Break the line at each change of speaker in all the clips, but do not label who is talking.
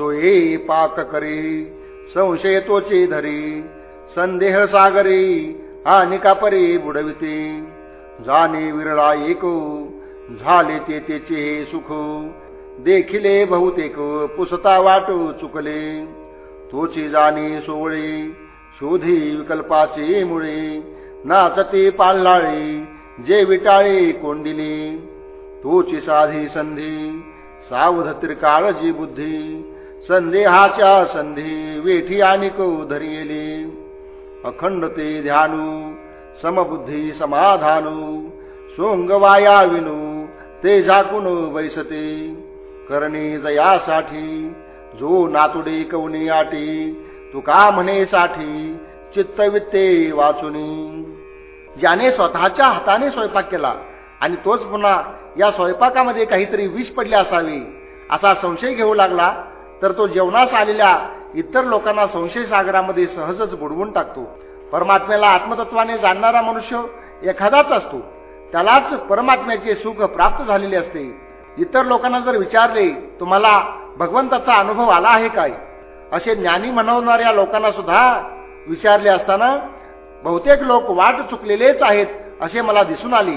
सोये पाक करी संशय तोची धरी संदेह सागरी आणि कापरी बुडविते. जाणे विरळा एक झाले ते तेचे सुख देखिले बहुतेक पुसता वाट चुकले. तोची जाणे सोवळे शोधी विकल्पाचे मुळे नाचते पाल्लाळे जे विटाळे कोंडिले. तोची साधी संधी सावध त्रिकाळजी बुद्धी संदेहाच्या संधी वेठी आणि धरिले अखंड ते ध्यानू समबुद्धी समाधानू सोंगवाया विनू ते झाकून बैसते. करणे जयासाठी जो नातुडे कवनी आटी तुका म्हणे साठी चित्तवित्ते वाचुनी. ज्याने स्वतःच्या हाताने स्वयंपाक केला आणि तोच पुन्हा या स्वयंपाकामध्ये काहीतरी विष पडले असावे असा संशय घेऊ लागला तर तो जेवणास आलेल्या इतर लोकांना संशय सागरामध्ये सहजच बुडवून टाकतो. परमात्म्याला आत्मतत्वाने जाणणारा मनुष्य एखादाच असतो. त्यालाच परमात्म्याचे सुख प्राप्त झालेले असते. इतर लोकांना जर विचारले तुम्हाला भगवंताचा अनुभव आला आहे काय? असे ज्ञानी म्हणवणाऱ्या लोकांना सुद्धा विचारले असताना बहुतेक लोक वाट चुकलेलेच आहेत असे मला दिसून आले.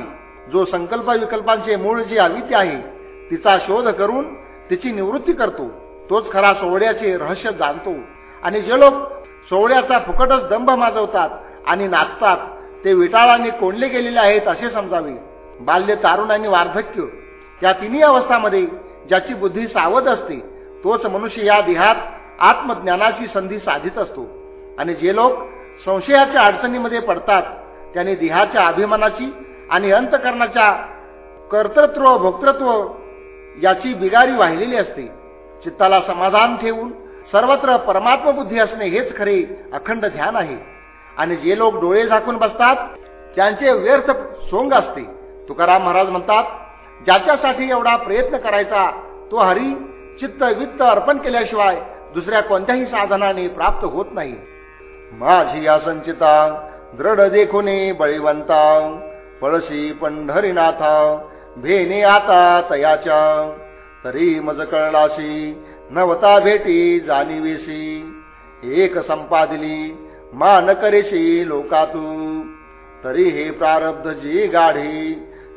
जो संकल्प विकल्पांचे मूळ जी अवित्य आहे तिचा शोध करून तिची निवृत्ती करतो. तोच खरा सोहळ्याचे रहस्य जाणतो. आणि जे लोक सोहळ्याचा फुकटच दंभ माजवतात आणि नाचतात ते विटाळांनी कोंडले गेलेले आहेत असे समजावे. बाल्य तारुण आणि वार्धक्य या तिन्ही अवस्थामध्ये ज्याची बुद्धी सावध असते तोच मनुष्य या देहात आत्मज्ञानाची संधी साधित असतो. आणि जे लोक संशयाच्या अडचणीमध्ये पडतात त्याने देहाच्या अभिमानाची आणि अंतकरणाच्या कर्तृत्व भोक्तृत्व याची बिगारी वाहिलेली असते. चित्ताला समाधान ठेवून सर्वत्र परमात्म बुद्धी असणे हेच खरे अखंड ध्यान आहे. आणि जे लोक डोळे झाकून बसतात त्यांचे व्यर्थ सोंग असते. तुकाराम महाराज म्हणतात ज्याच्यासाठी एवढा प्रयत्न करायचा तो हरी चित्त वित्त अर्पण केल्याशिवाय दुसऱ्या कोणत्याही साधनाने प्राप्त होत नाही. माझी या दृढ देखुने बळीवंता पळशी पंढरीनाथा भेने आता तयाच्या. तरी मज कळलाशी नवता भेटी जाणीवेशी. एक संपादिली मान करेशी लोकातू. तरी हे प्रारब्ध जी गाढी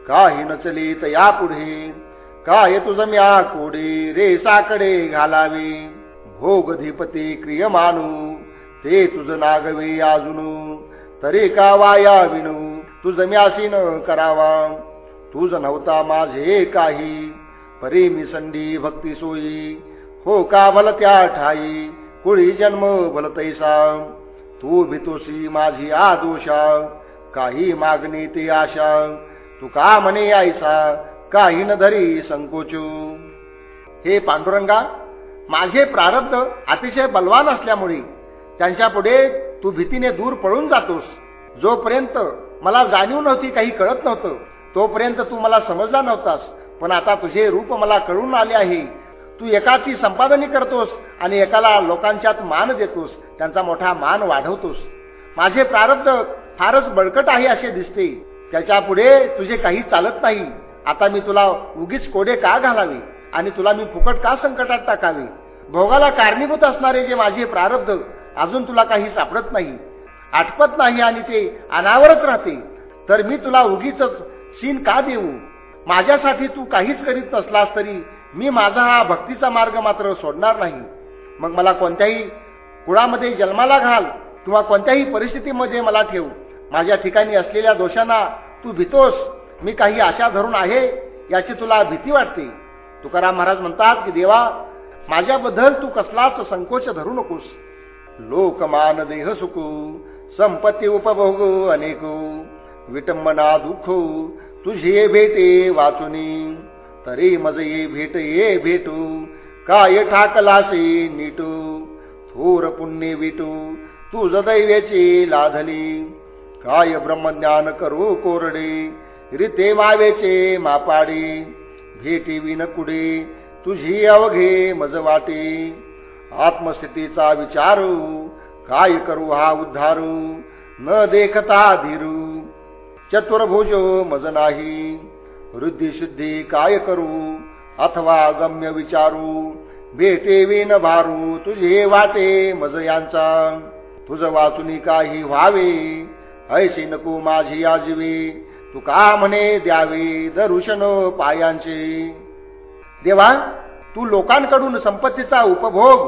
काही नचली तया पुढे. काय तुझम्या म्या रेसाकडे रे साकडे घालावे? भोग क्रिय मानू ते तुझ नागवे अजून तरी का वाया विनू तुझम्यासी न करावा? तुझ नव्हता माझे काही. परी मी संधी भक्ती सोयी. हो का भल त्या ठाई? कुळी जन्म भल तैसा. तू भितोसी माझी आदोषा. काही मागणी ते आशा. तू का म्हणे आईसा? काही न धरी संकोचू. हे पांडुरंगा माझे प्रारब्ध अतिशय बलवान असल्यामुळे त्यांच्या पुढे तू भीतीने दूर पळून जातोस. जोपर्यंत मला जाणीव नव्हती काही कळत नव्हतं तोपर्यंत तू मला समजला नव्हतास. पण आता तुझे रूप मला कळून आले आहे. तू एकाची संपादनी करतोस आणि एकाला लोकांच्यात मान देतोस. त्यांचा मोठा मान वाढवतोस. माझे प्रारब्ध फारच बळकट आहे असे दिसते. त्याच्या पुढे तुझे काही चालत नाही. आता मी तुला उगीच कोडे का घालावे? आणि तुला मी फुकट का संकटात टाकावे? भोगाला कारणीभूत असणारे जे माझे प्रारब्ध अजून तुला काही सापडत नाही. आटपत नाही आणि ते अनावरच राहते. तर मी तुला उगीच सीन का देऊ? माझ्यासाठी तू काहीच करीत नसलास तरी मी माझा हा भक्तीचा मार्ग मात्र सोडणार नाही. मग मला कोणत्याही कुळामध्ये जन्माला घाल किंवा कोणत्याही परिस्थितीमध्ये मला ठेव. माझ्या ठिकाणी असलेल्या दोषांना तू भीतोस. मी काही आशा धरून आहे याची तुला भीती वाटते. तुकाराम महाराज म्हणतात की देवा माझ्याबद्दल तू कसलाच संकोच धरू नकोस. लोकमान देह सुखू संपत्ती उपभोग अनेक विटंबना दुःख तुझे भेटे वाचुनी तरी मज ये भेट ये भेटू. काय ठाकलासे नीटू. थोर पुण्य विटू. तुझ दैव्याची लाधली. काय ब्रह्मज्ञान करू कोरडे. रिते मावेचे मापाडी. भेटी विन कुडे. तुझी अवघे मज वाटे. आत्मस्थितीचा विचारू. काय करू हा उद्धारू. न देखता धीरू. चतुर्भुज मज नाही वृद्धी शुद्धी काय करू? अथवा गम्य विचारू भेटे विन भारू तुझे वाटे मज यांचा तुझ वाचुनी काही व्हावे ऐशी नको माझी आजीवे. तू का म्हणे द्यावे दरुशन पायांचे? देवा तू लोकांकडून संपत्तीचा उपभोग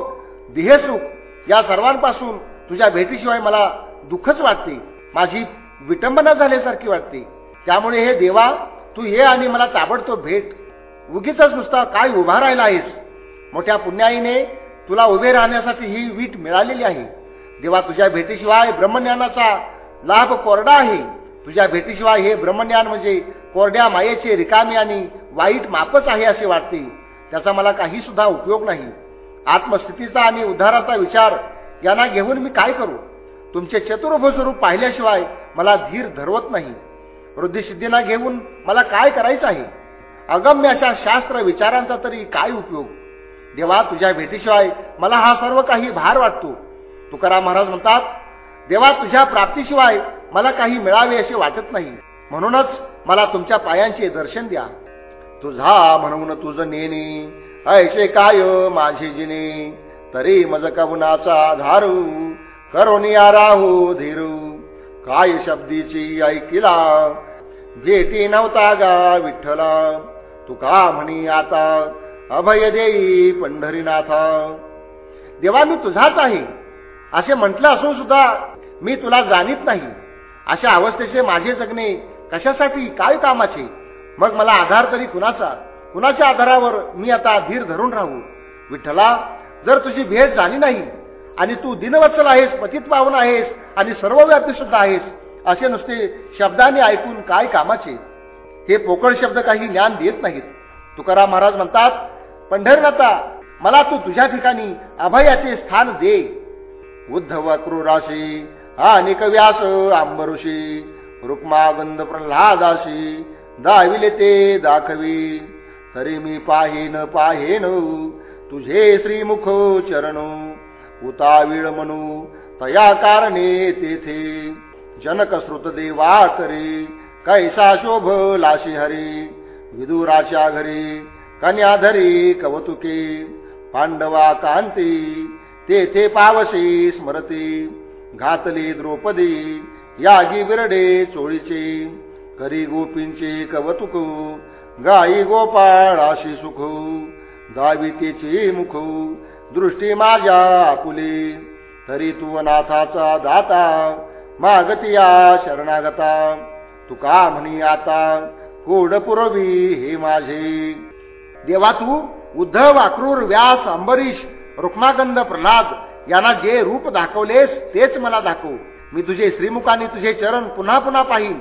देहसुख या सर्वांपासून तुझ्या भेटीशिवाय मला दुःखच वाटते. माझी विटंबना झाल्यासारखी वाटते. त्यामुळे हे देवा तू ये आणि मला ताबडतोब भेट. उगीच नुसता काय उभा राहिला आहेस? मोठ्या पुण्याईने तुला उभे राहण्यासाठी ही वीट मिळालेली आहे. देवा तुझ्या भेटीशिवाय ब्रह्मज्ञानाचा लाभ कोरडा आहे. तुझ्या भेटीशिवाय हे ब्रह्मज्ञान म्हणजे कोरड्या मायेचे रिकामी आणि वाईट मापच आहे असे वाटते. त्याचा मला काही सुद्धा उपयोग नाही. आत्मस्थितीचा आणि उद्धाराचा विचार यांना घेऊन मी काय करू? तुमचे चतुर्भ स्वरूप पाहिल्याशिवाय मला धीर धरवत नाही. वृद्धिसिद्धींना घेऊन मला काय करायचं आहे? अगम्य अशा शास्त्र विचारांचा तरी काय उपयोग? देवा तुझ्या भेटीशिवाय मला हा सर्व काही भार वाटतो. तुकाराम महाराज म्हणतात देवा तुझ्या प्राप्तीशिवाय मला काही मिळावे असे वाटत नाही. म्हणूनच मला तुमच्या पायांचे दर्शन द्या. तुझा म्हणून तुझ नेने ऐसे काय माझे जिने तरी मज कवनाचा धारू. करुणिया राहू धीरू. काय शब्दीची ऐकिला. भेटी नव्हता गा विठ्ठला. तुका म्हणी आता अभय देई पंढरीनाथा. देवा मी तुझाच आहे. असे म्हटलं असून सुद्धा मी तुला जाणीत नाही. अशा अवस्थेचे माझे जगणे कशासाठी काय कामाचे? मग मला आधार तरी कुणाचा? कुणाच्या आधारावर मी आता धीर धरून राहू? विठ्ठला जर तुझी भेट झाली नाही आणि तू दिनवत्सल आहेस पतित पावन आहेस आणि सर्वव्यापी सुद्धा आहेस असे नुसते शब्दाने ऐकून काय कामाचे? हे पोकळ शब्द काही ज्ञान देत नाहीत. तुकाराम महाराज म्हणतात पंढरनाथा मला तू तुझ्या ठिकाणी अभयाचे स्थान दे. उद्धव क्रूराशी अनेक व्यास आंबरुषी रुक्मागंध प्रल्हादाशी दाविले ते दाखवी. तरी मी पाहेन पाहेन तुझे श्रीमुख चरण. उताविळ म्हणू तया कारणे तेथे. जनक श्रुत देवा करी कैसा शोभ लाशी हरी. विदुराच्या घरी कन्याधरी कवतुके. पांडवा कांती तेथे पावसी स्मरती. घातली द्रौपदी यागी विरडे चोळीचे. करी गोपींचे कवतुक गाई गोपाळाशी सुख. दावितेचे मुख दृष्टी माझ्या आकुली तरी तू अनाथाचा दाता मागतिया शरणागता. तुका म्हणी आता? कोड पुरवी हे माझे. देवा तू उद्धव अक्रूर व्यास अंबरीश रुक्मागंध प्रल्हाद यांना जे रूप दाखवलेस तेच मला दाखव. मी तुझे श्रीमुखाने तुझे चरण पुन्हा पुन्हा पाहिन.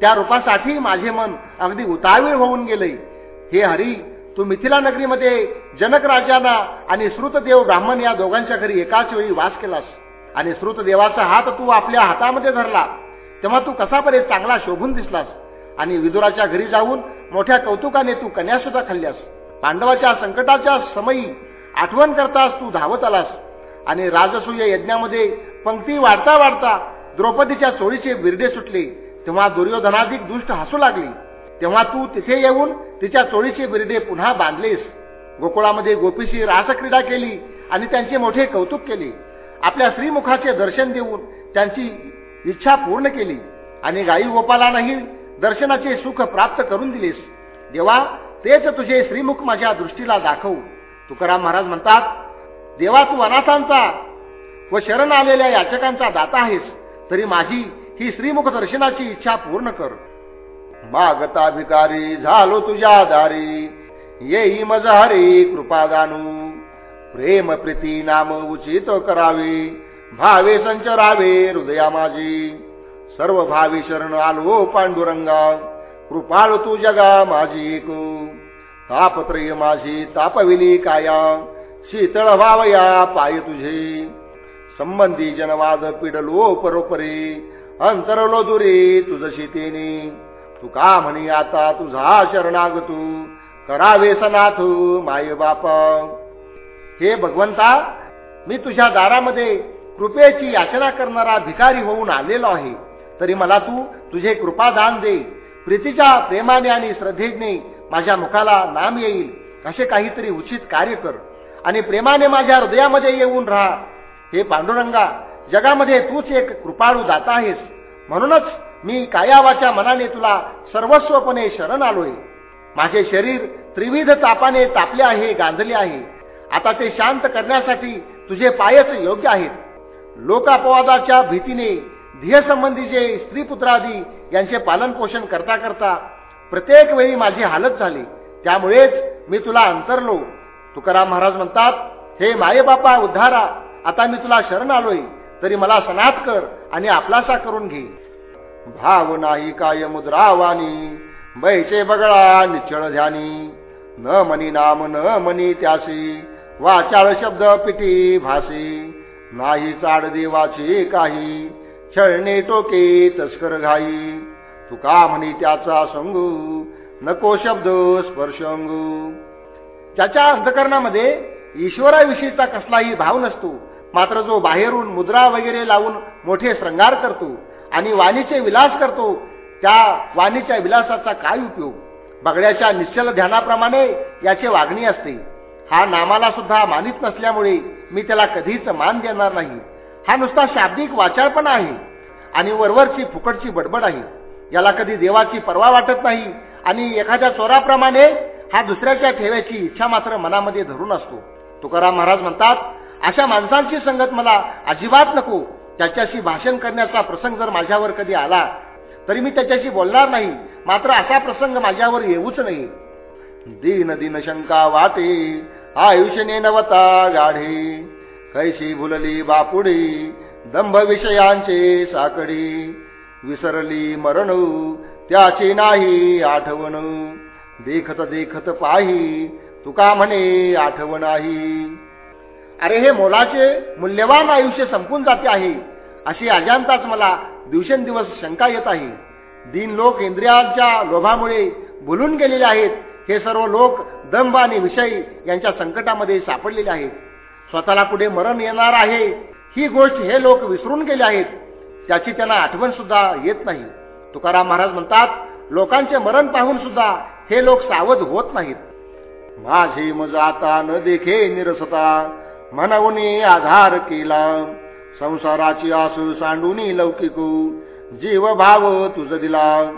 त्या रूपासाठी माझे मन अगदी उतावीळ होऊन गेले. हे हरी तू मिथिला नगरीमध्ये जनक राजांना आणि श्रुतदेव ब्राह्मण या दोघांच्या घरी एकाच वेळी वास केलास. आणि श्रुतदेवाचा हात तू आपल्या हातामध्ये धरला. तेव्हा तू कसा बरे चांगला शोभून दिसलास. आणि विदुराच्या घरी जाऊन मोठ्या कौतुकाने तू कन्या सुद्धा खाल्ल्यास. पांडवाच्या संकटाच्या समयी आठवण करतास तू धावत आलास. आणि राजसूय यज्ञामध्ये पंक्ती वाढता वाढता द्रौपदीच्या चोळीचे बिरडे सुटले. तेव्हा दुर्योधनाधिक दुष्ट हसू लागली. तेव्हा तू तिथे येऊन तिच्या चोळीचे बिरडे पुन्हा बांधलेस. गोकुळामध्ये गोपीशी रासक्रीडा केली आणि त्यांचे मोठे कौतुक केले. आपल्या श्रीमुखाचे दर्शन देऊन त्यांची इच्छा पूर्ण केली आणि गाई गोपालांनाही दर्शनाचे सुख प्राप्त करून दिलेस. देवा तेच तुझे श्रीमुख माझ्या दृष्टीला दाखवू. तुकाराम महाराज म्हणतात देवा तू अनाथांचा व शरण आलेल्या याचकांचा दाता आहेस. तरी माझी ही श्रीमुख दर्शनाची इच्छा पूर्ण कर. मागता भिकारी झालो तुझ्या दारी. येई मजहारी कृपा जाणू. प्रेम प्रीती नाम उचित करावे. भावे संचरावे हृदया माझी. सर्व भावी शरण आलो पांडुरंगा. कृपाळ तू जगा माझी एक. तापत्रय माझी तापविली काया. शीतळ व्हावया पाय तुझे. संबंधी जनवाद पिडलो परोपरे. अंतरलो दुरी तुझशी तेने. तू का म्हणी आता तुझा शरणागतू? करावे सनाथ माय बाप. हे भगवंता मी तुझ्या दारामध्ये कृपेची याचना करणारा भिकारी होऊन आलेलो आहे. तरी मला तू तुझे कृपादान दे. प्रीतीच्या प्रेमाने आणि श्रद्धेने माझ्या मुखाला नाम येईल. असे काहीतरी उचित कार्य कर. आणि प्रेमाने माझ्या हृदयामध्ये येऊन राहा. हे पांडुरंगा जगामध्ये तूच एक कृपाळू दाता आहेस. म्हणूनच मी कायावाच्या मनाने तुला सर्वस्वपणे शरण आलोय. माझे शरीर त्रिविध तापाने तापले आहे गांधले आहे. आता ते शांत करण्यासाठी तुझे पायच योग्य आहेत. लोकापवादाच्या भीतीने ध्येयसंबंधीचे स्त्री पुत्रादी यांचे पालन पोषण करता करता प्रत्येक वेळी माझी हालत झाली. त्यामुळेच मी तुला अंतरलो. तुकाराम महाराज म्हणतात हे मायेबापा उद्धारा आता मी तुला शरण आलोय. तरी मला सनात कर आणि आपलासा करून घे. भाव नाही काय मुद्रावानी बैसे बगळा निचळ ध्यानी. न मनी नाम न मनी त्यासी वाचाळ शब्द पिटी भासी. नाही चाड देवाची काही छळणे टोके तस्कर घाई. तुका म्हणी त्याचा संगू नको शब्द स्पर्शंगू ज्याच्या अंधकरणामध्ये ईश्वराविषयीचा कसलाही भाव नसतो मात्र जो बाहेरून मुद्रा वगैरे लावून मोठे श्रंगार करतो आणि वाणीचे विलास करतो. त्या वाणीच्या विलासाचा काय उपयोग? बगड्याच्या निश्चल ध्यानाप्रमाणे याची वागणी असते. हा नामाला सुद्धा मानित नसल्यामुळे मी त्याला कधीच मान देणार नाही. हा नुसता शाब्दिक वाचाळपणा आहे. आणि वरवरची फुकटची बडबड आहे. याला कधी देवाची पर्वा वाटत नाही आणि एखाद्या चोराप्रमाणे हा दुसऱ्याच्या ठेव्याची इच्छा मात्र मनामध्ये धरून असतो. तुकाराम महाराज म्हणतात अशा माणसांची संगत मला अजिबात नको. त्याच्याशी भाषण करण्याचा प्रसंग जर माझ्यावर कधी आला तरी मी त्याच्याशी बोलणार नाही. मात्र असा प्रसंग माझ्यावर येऊच नाही. दीन दिन शंका वाटे आयुष्य नवता गाढे. कैशी भुलली बापुडी दंभ विषयांचे साकडी. विसरली मरण त्याची नाही आठवण. देखत देखत पाही तुका म्हणे आठवण आहे. अरे हे मोलाचे मूल्यवान आयुष्य संपून जाते आहे. अशी अजांताच मला दिवसेंदिवस शंका येत आहे. दिन लोक इंद्रियांच्या लोभामुळे भुलून गेलेले आहेत. हे सर्व लोक दंभ आणि विषयी यांच्या संकटामध्ये सापडलेले आहेत. स्वतःला पुढे मरण येणार आहे? ही गोष्ट हे लोक विसरून गेले आहेत. त्याची त्यांना आठवण सुद्धा येत नाही. तुकाराम महाराज म्हणतात लोकांचे मरण पाहून सुद्धा हे लोक सावध होत नाहीत. माझे मज आता न देखे निरसता म्हणून आधार केला. संसाराची आसू सांडूनी लौकिकू. जीव भाव तुझ दिला.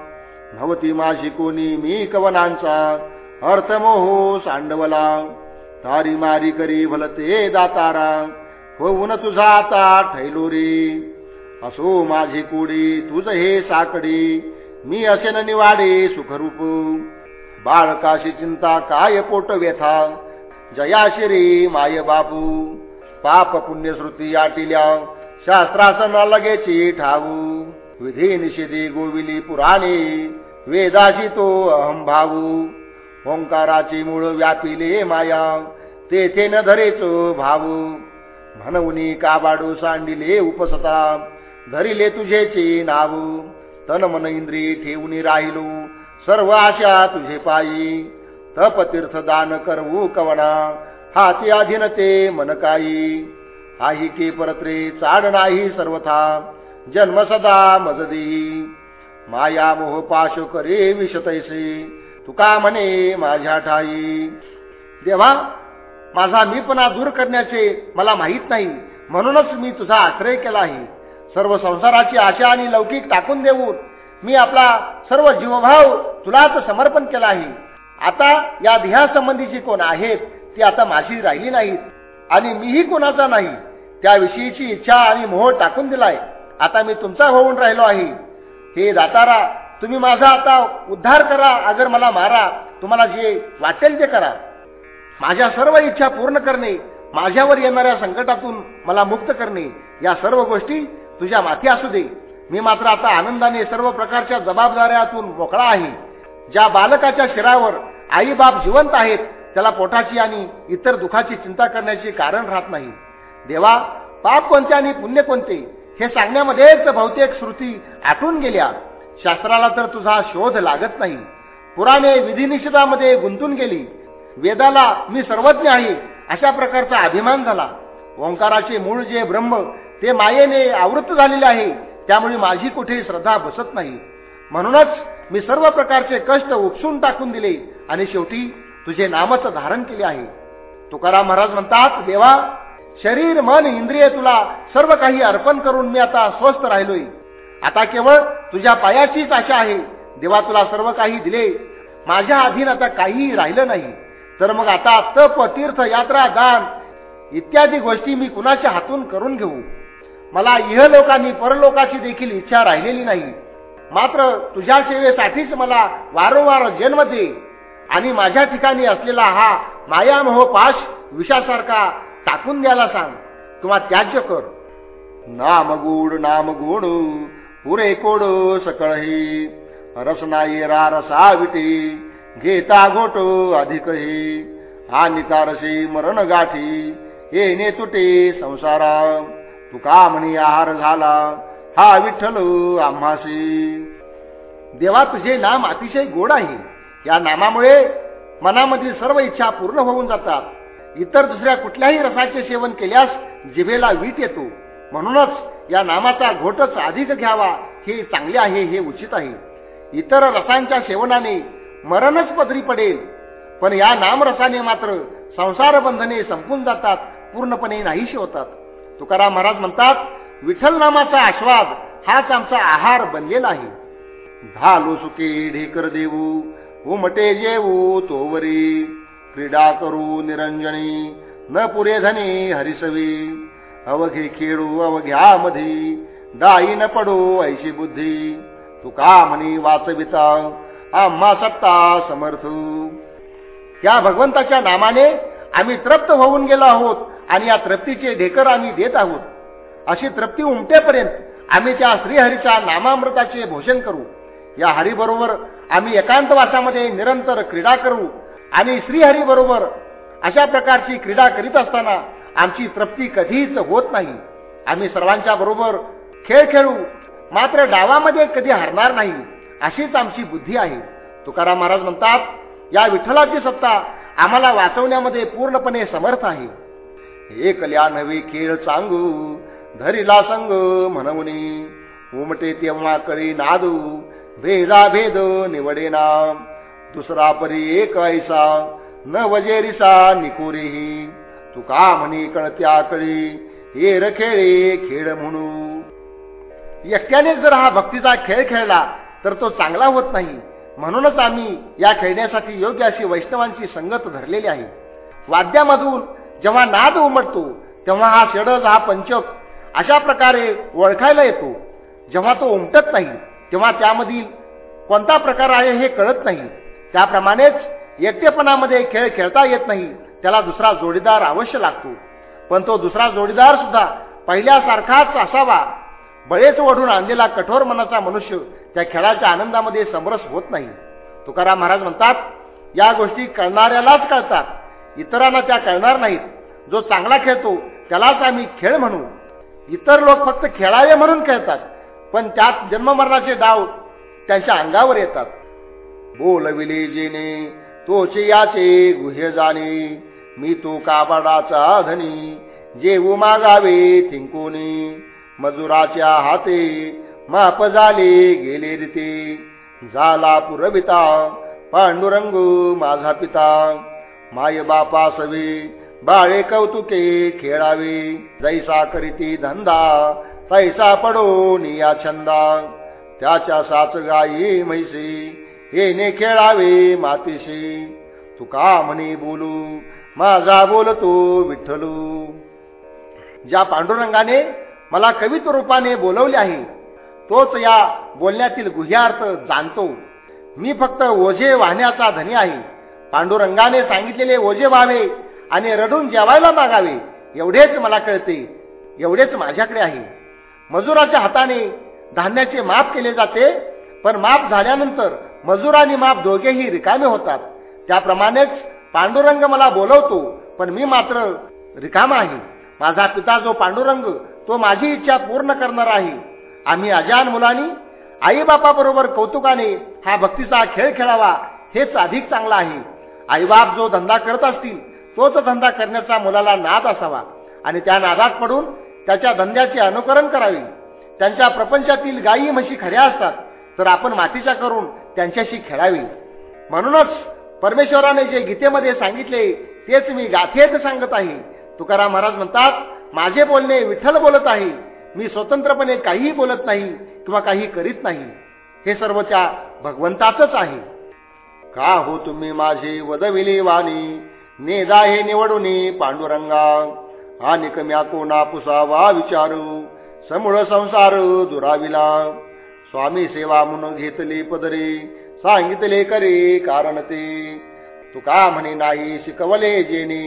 भवती माझी कोणी मी कवनांचा. अर्थमोह सांडवला. तारी मारी करी भलते दातारा. होऊन तुझा आता ठैलो रे असो माझी कुडी तुझ हे साकडी. मी असे न निवाडे सुखरूप. बाळकाशी चिंता काय पोट व्यथा जयाशी माय बापू. पाप पुण्यश्रुती आटिल्या. शास्त्रासन लगेची ठाऊ. विधी निषेधी गोविली पुराणे वेदाशी तो अहम भाऊ. ओंकाराची मूळ व्यापिले माया तेथे न धरेचो भाऊ. म्हणून काबाडू सांडिले उपसता धरिले तुझेचे नावू. तन मन इंद्रिय ठेवून राहिलो सर्व आशा तुझे पायी. तप तीर्थ दान करवू कवना हाती अधीनते मन काही आही के परत्रे चाड नाही सर्वथा. जन्म सदा मजदी. माया मोह पाश करे विषतैसे. तुका म्हणे माझ्या ठाई. देवा माझा मीपणा दूर करण्याचे मला माहीत नाही. म्हणूनच मी तुझा आश्रय केला आहे. सर्व संसाराची आशा आणि लौकिक टाकून देऊन मी आपला सर्व जीवभाव तुलाच समर्पण केला आहे. आता या ध्येयासंबंधीची कोण आहेत? ती आता माझी राहिली नाहीत आणि मीही कोणाचा नाही. त्याविषयीची इच्छा आणि मोह टाकून दिलाय. आता मी तुमचा होऊन राहिलो आहे. हे दातारा तुम्ही माझा आता उद्धार करा अगर मला मारा तुम्हाला जे वाटेल ते करा. माझ्या सर्व इच्छा पूर्ण करणे माझ्यावर येणाऱ्या संकटातून मला मुक्त करणे या सर्व गोष्टी तुझ्या माथी असू दे. मी मात्र आता आनंदाने सर्व प्रकारच्या जबाबदाऱ्यातून मोकळा आहे. ज्या बालकाच्या शिरावर आई बाप जिवंत आहेत त्याला पोटाची आणि इतर दुखाची चिंता करण्याचे कारण राहत नाही. देवा पाप कोणते आणि पुण्य कोणते हे सांगण्यामध्येच बहुतेक श्रुती आठवून गेल्या. शास्त्राला तर तुझा शोध लागत नाही. पुराणे विधिनिषेधामध्ये गुंतून गेली. वेदाला मी सर्वज्ञ आहे अशा प्रकारचा अभिमान झाला. ओंकाराचे मूळ जे ब्रह्म ते मायेने आवृत्त झालेले आहे त्यामुळे माझी कुठे श्रद्धा बसत नाही. म्हणूनच मी सर्व प्रकारचे कष्ट उपसून टाकून दिले आणि शेवटी तुझे नामच धारण केले आहे. तुकाराम महाराज म्हणतात देवा शरीर मन इंद्रिय तुला सर्व काही अर्पण करून मी आता स्वस्थ राहिलोय. आता केवळ तुझ्या पायाचीच आशा आहे. देवा तुला सर्व काही दिले. माझ्या अधीन आता काहीही राहिलं नाही. तर मग आता तप तीर्थ यात्रा दान इत्यादी गोष्टी मी कुणाच्या हातून करून घेऊ? मला इहलोकांनी परलोकाची देखील इच्छा राहिलेली नाही. मात्र तुझ्या सेवेसाठीच मला वारंवार जन्म दे. आणि माझ्या ठिकाणी असलेला हा मायामोह पाश विषासारखा टाकून द्यायला सांग. किंवा त्याज्य कर. नाम गुड नाम गोड पुरे कोड सकळही. रसनायेरा रसा विटी घेता घोट अधिकही. आणि तारसी मरण गाठी येणे तुटे संसारा. तुका म्हणी आहार झाला हा विठ्ठल आम्हासी देवा तुझे नाम अतिशय गोड आहे. या नामामुळे मनामधील सर्व इच्छा पूर्ण होऊन जातात. इतर दुसऱ्या कुठल्याही रसाचे सेवन केल्यास जिभेला वीट येतो. म्हणूनच या नामाचा घोटच अधिक घ्यावा हे चांगले आहे हे उचित आहे. इतर रसांच्या सेवनाने मरणच पदरी पडेल. पण या नामरसाने मात्र संसार बंधने संपून जातात पूर्णपणे नाहीशी होतात. तुकाराम महाराज म्हणतात विठ्ठल नामाचा आस्वाद हाच आमचा आहार बनलेला आहे. धालो सुके ढेकर देऊ उमटे जेवू तोवरी. क्रीडा करू निरंजनी न पुरे धनी हरिसवी. अवघे खेळू अवघ्या मधी दाई न पडू ऐशी बुद्धी. तुका म्हणी वाचविता आम्हा सत्ता समर्थ. त्या भगवंताच्या नामाने आम्ही तृप्त होऊन गेलो आहोत आणि या तृप्तीचे ढेकर आम्ही देत आहोत. अशी तृप्ती उमटेपर्यंत आम्ही त्या श्रीहरीच्या नामामृताचे भोजन करू. या हरीबरोबर आम्ही एकांतवासामध्ये निरंतर क्रीडा करू आणि श्रीहरीबरोबर अशा प्रकारची क्रीडा करीत असताना आमची तृप्ती कधीच होत नाही. आम्ही सर्वांच्या बरोबर खेळ खेळू मात्र डावामध्ये कधी हरणार नाही अशीच आमची बुद्धी आहे. तुकाराम महाराज म्हणतात या विठ्ठलाची सत्ता आम्हाला वाचवण्यामध्ये पूर्णपणे समर्थ आहे. एकल्या नवी खेळ सांगू धरीला संग म्हणून उमटे तेव्हा कळी नादू भेदा भेद निवडेना. दुसरा परी एक ऐसा न वजेरिसा निकोरेही. तुका म्हणी कळत्या कळी हे रखेळे खेळ म्हणू. एकट्याने जर हा भक्तीचा खेळ खेळला तर तो चांगला होत नाही. म्हणूनच आम्ही या खेळण्यासाठी योग्य अशी वैष्णवांची संगत धरलेली आहे. वाद्यामधून जेव्हा नाद उमटतो तेव्हा हा षडज हा पंचक अशा प्रकारे ओळखायला येतो. जेव्हा तो उमटत नाही तेव्हा त्यामधील कोणता प्रकार आहे हे कळत नाही. त्याप्रमाणेच एकटेपणामध्ये खेळ खेळता येत नाही. त्याला दुसरा जोडीदार अवश्य लागतो. पण तो दुसरा जोडीदार सुद्धा पहिल्यासारखाच असावा. बळेच ओढून आणलेला कठोर मनाचा मनुष्य त्या खेळाच्या आनंदामध्ये समरस होत नाही. तुकाराम महाराज म्हणतात या गोष्टी कळणाऱ्यालाच कळतात. इतरांना त्या कळणार नाहीत. जो चांगला खेळतो त्यालाच आम्ही खेळ म्हणू. इतर लोक फक्त खेळावे म्हणून खेळतात. पण त्यात जन्ममरणाचे डाव त्यांच्या अंगावर येतात. बोलविले जेने तोचे याचे गुहे जाणे. मी तो काबाडाचा धनी जेऊ मागावे थिंकोनी. मजुराच्या हाते माप झाले गेले रिते. झाला पुरविता पांडुरंग माझा पिता. माय बापा सवे बाळे कौतुके खेळावे. जैसा करीती धंदा तैसा पडो निया छंदा. त्याच्या साच गाई म्हैसी येणे खेळावे मातीशी. तुका म्हणे बोलू माझा बोलतो विठ्ठलू. ज्या पांडुरंगाने मला कवित्व रूपाने बोलवले आहे तोच या बोलण्यातील गुह्यार्थ जाणतो. मी फक्त ओझे वाहण्याचा धनी आहे. पांडुरंगाने सांगितलेले ओझे व्हावे आणि रडून जेवायला मागावे एवढेच मला कळते एवढेच माझ्याकडे आहे. मजुराच्या हाताने धान्याचे माप केले जाते पण माप झाल्यानंतर मजूर आणि माप दोघेही रिकामे होतात. त्याप्रमाणेच पांडुरंग मला बोलवतो पण मी मात्र रिकामा आहे. माझा पिता जो पांडुरंग तो माझी इच्छा पूर्ण करणार आहे. आम्ही अजान मुलांनी आई बरोबर कौतुकाने हा भक्तीचा खेळ खेळावा हेच अधिक चांगला आहे. आईबाप जो धंदा करत असतील तोच धंदा करण्याचा मुलाला नाद असावा. आणि त्या नादात पडून त्याच्या धंद्याचे अनुकरण करावे. त्यांच्या प्रपंचातील गायी म्हशी खऱ्या असतात. तर आपण मातीच्या करून त्यांच्याशी खेळावे. म्हणूनच परमेश्वराने जे गीतेमध्ये सांगितले तेच मी गाथेत सांगत आहे. तुकाराम महाराज म्हणतात माझे बोलणे विठ्ठल बोलत आहे. मी स्वतंत्रपणे काहीही बोलत नाही किंवा काही करीत नाही. हे सर्व त्या भगवंताच आहे. का हो तुम्ही माझे वदविली वाणी? नेदा हे निवडून पांडुरंगा. हा निकम्या कोणा पुसावा विचारू समूळ संसार दुराविला. स्वामी सेवा म्हणून घेतली पदरी सांगितले करे कारण ते. तुका म्हणे नाही शिकवले जेने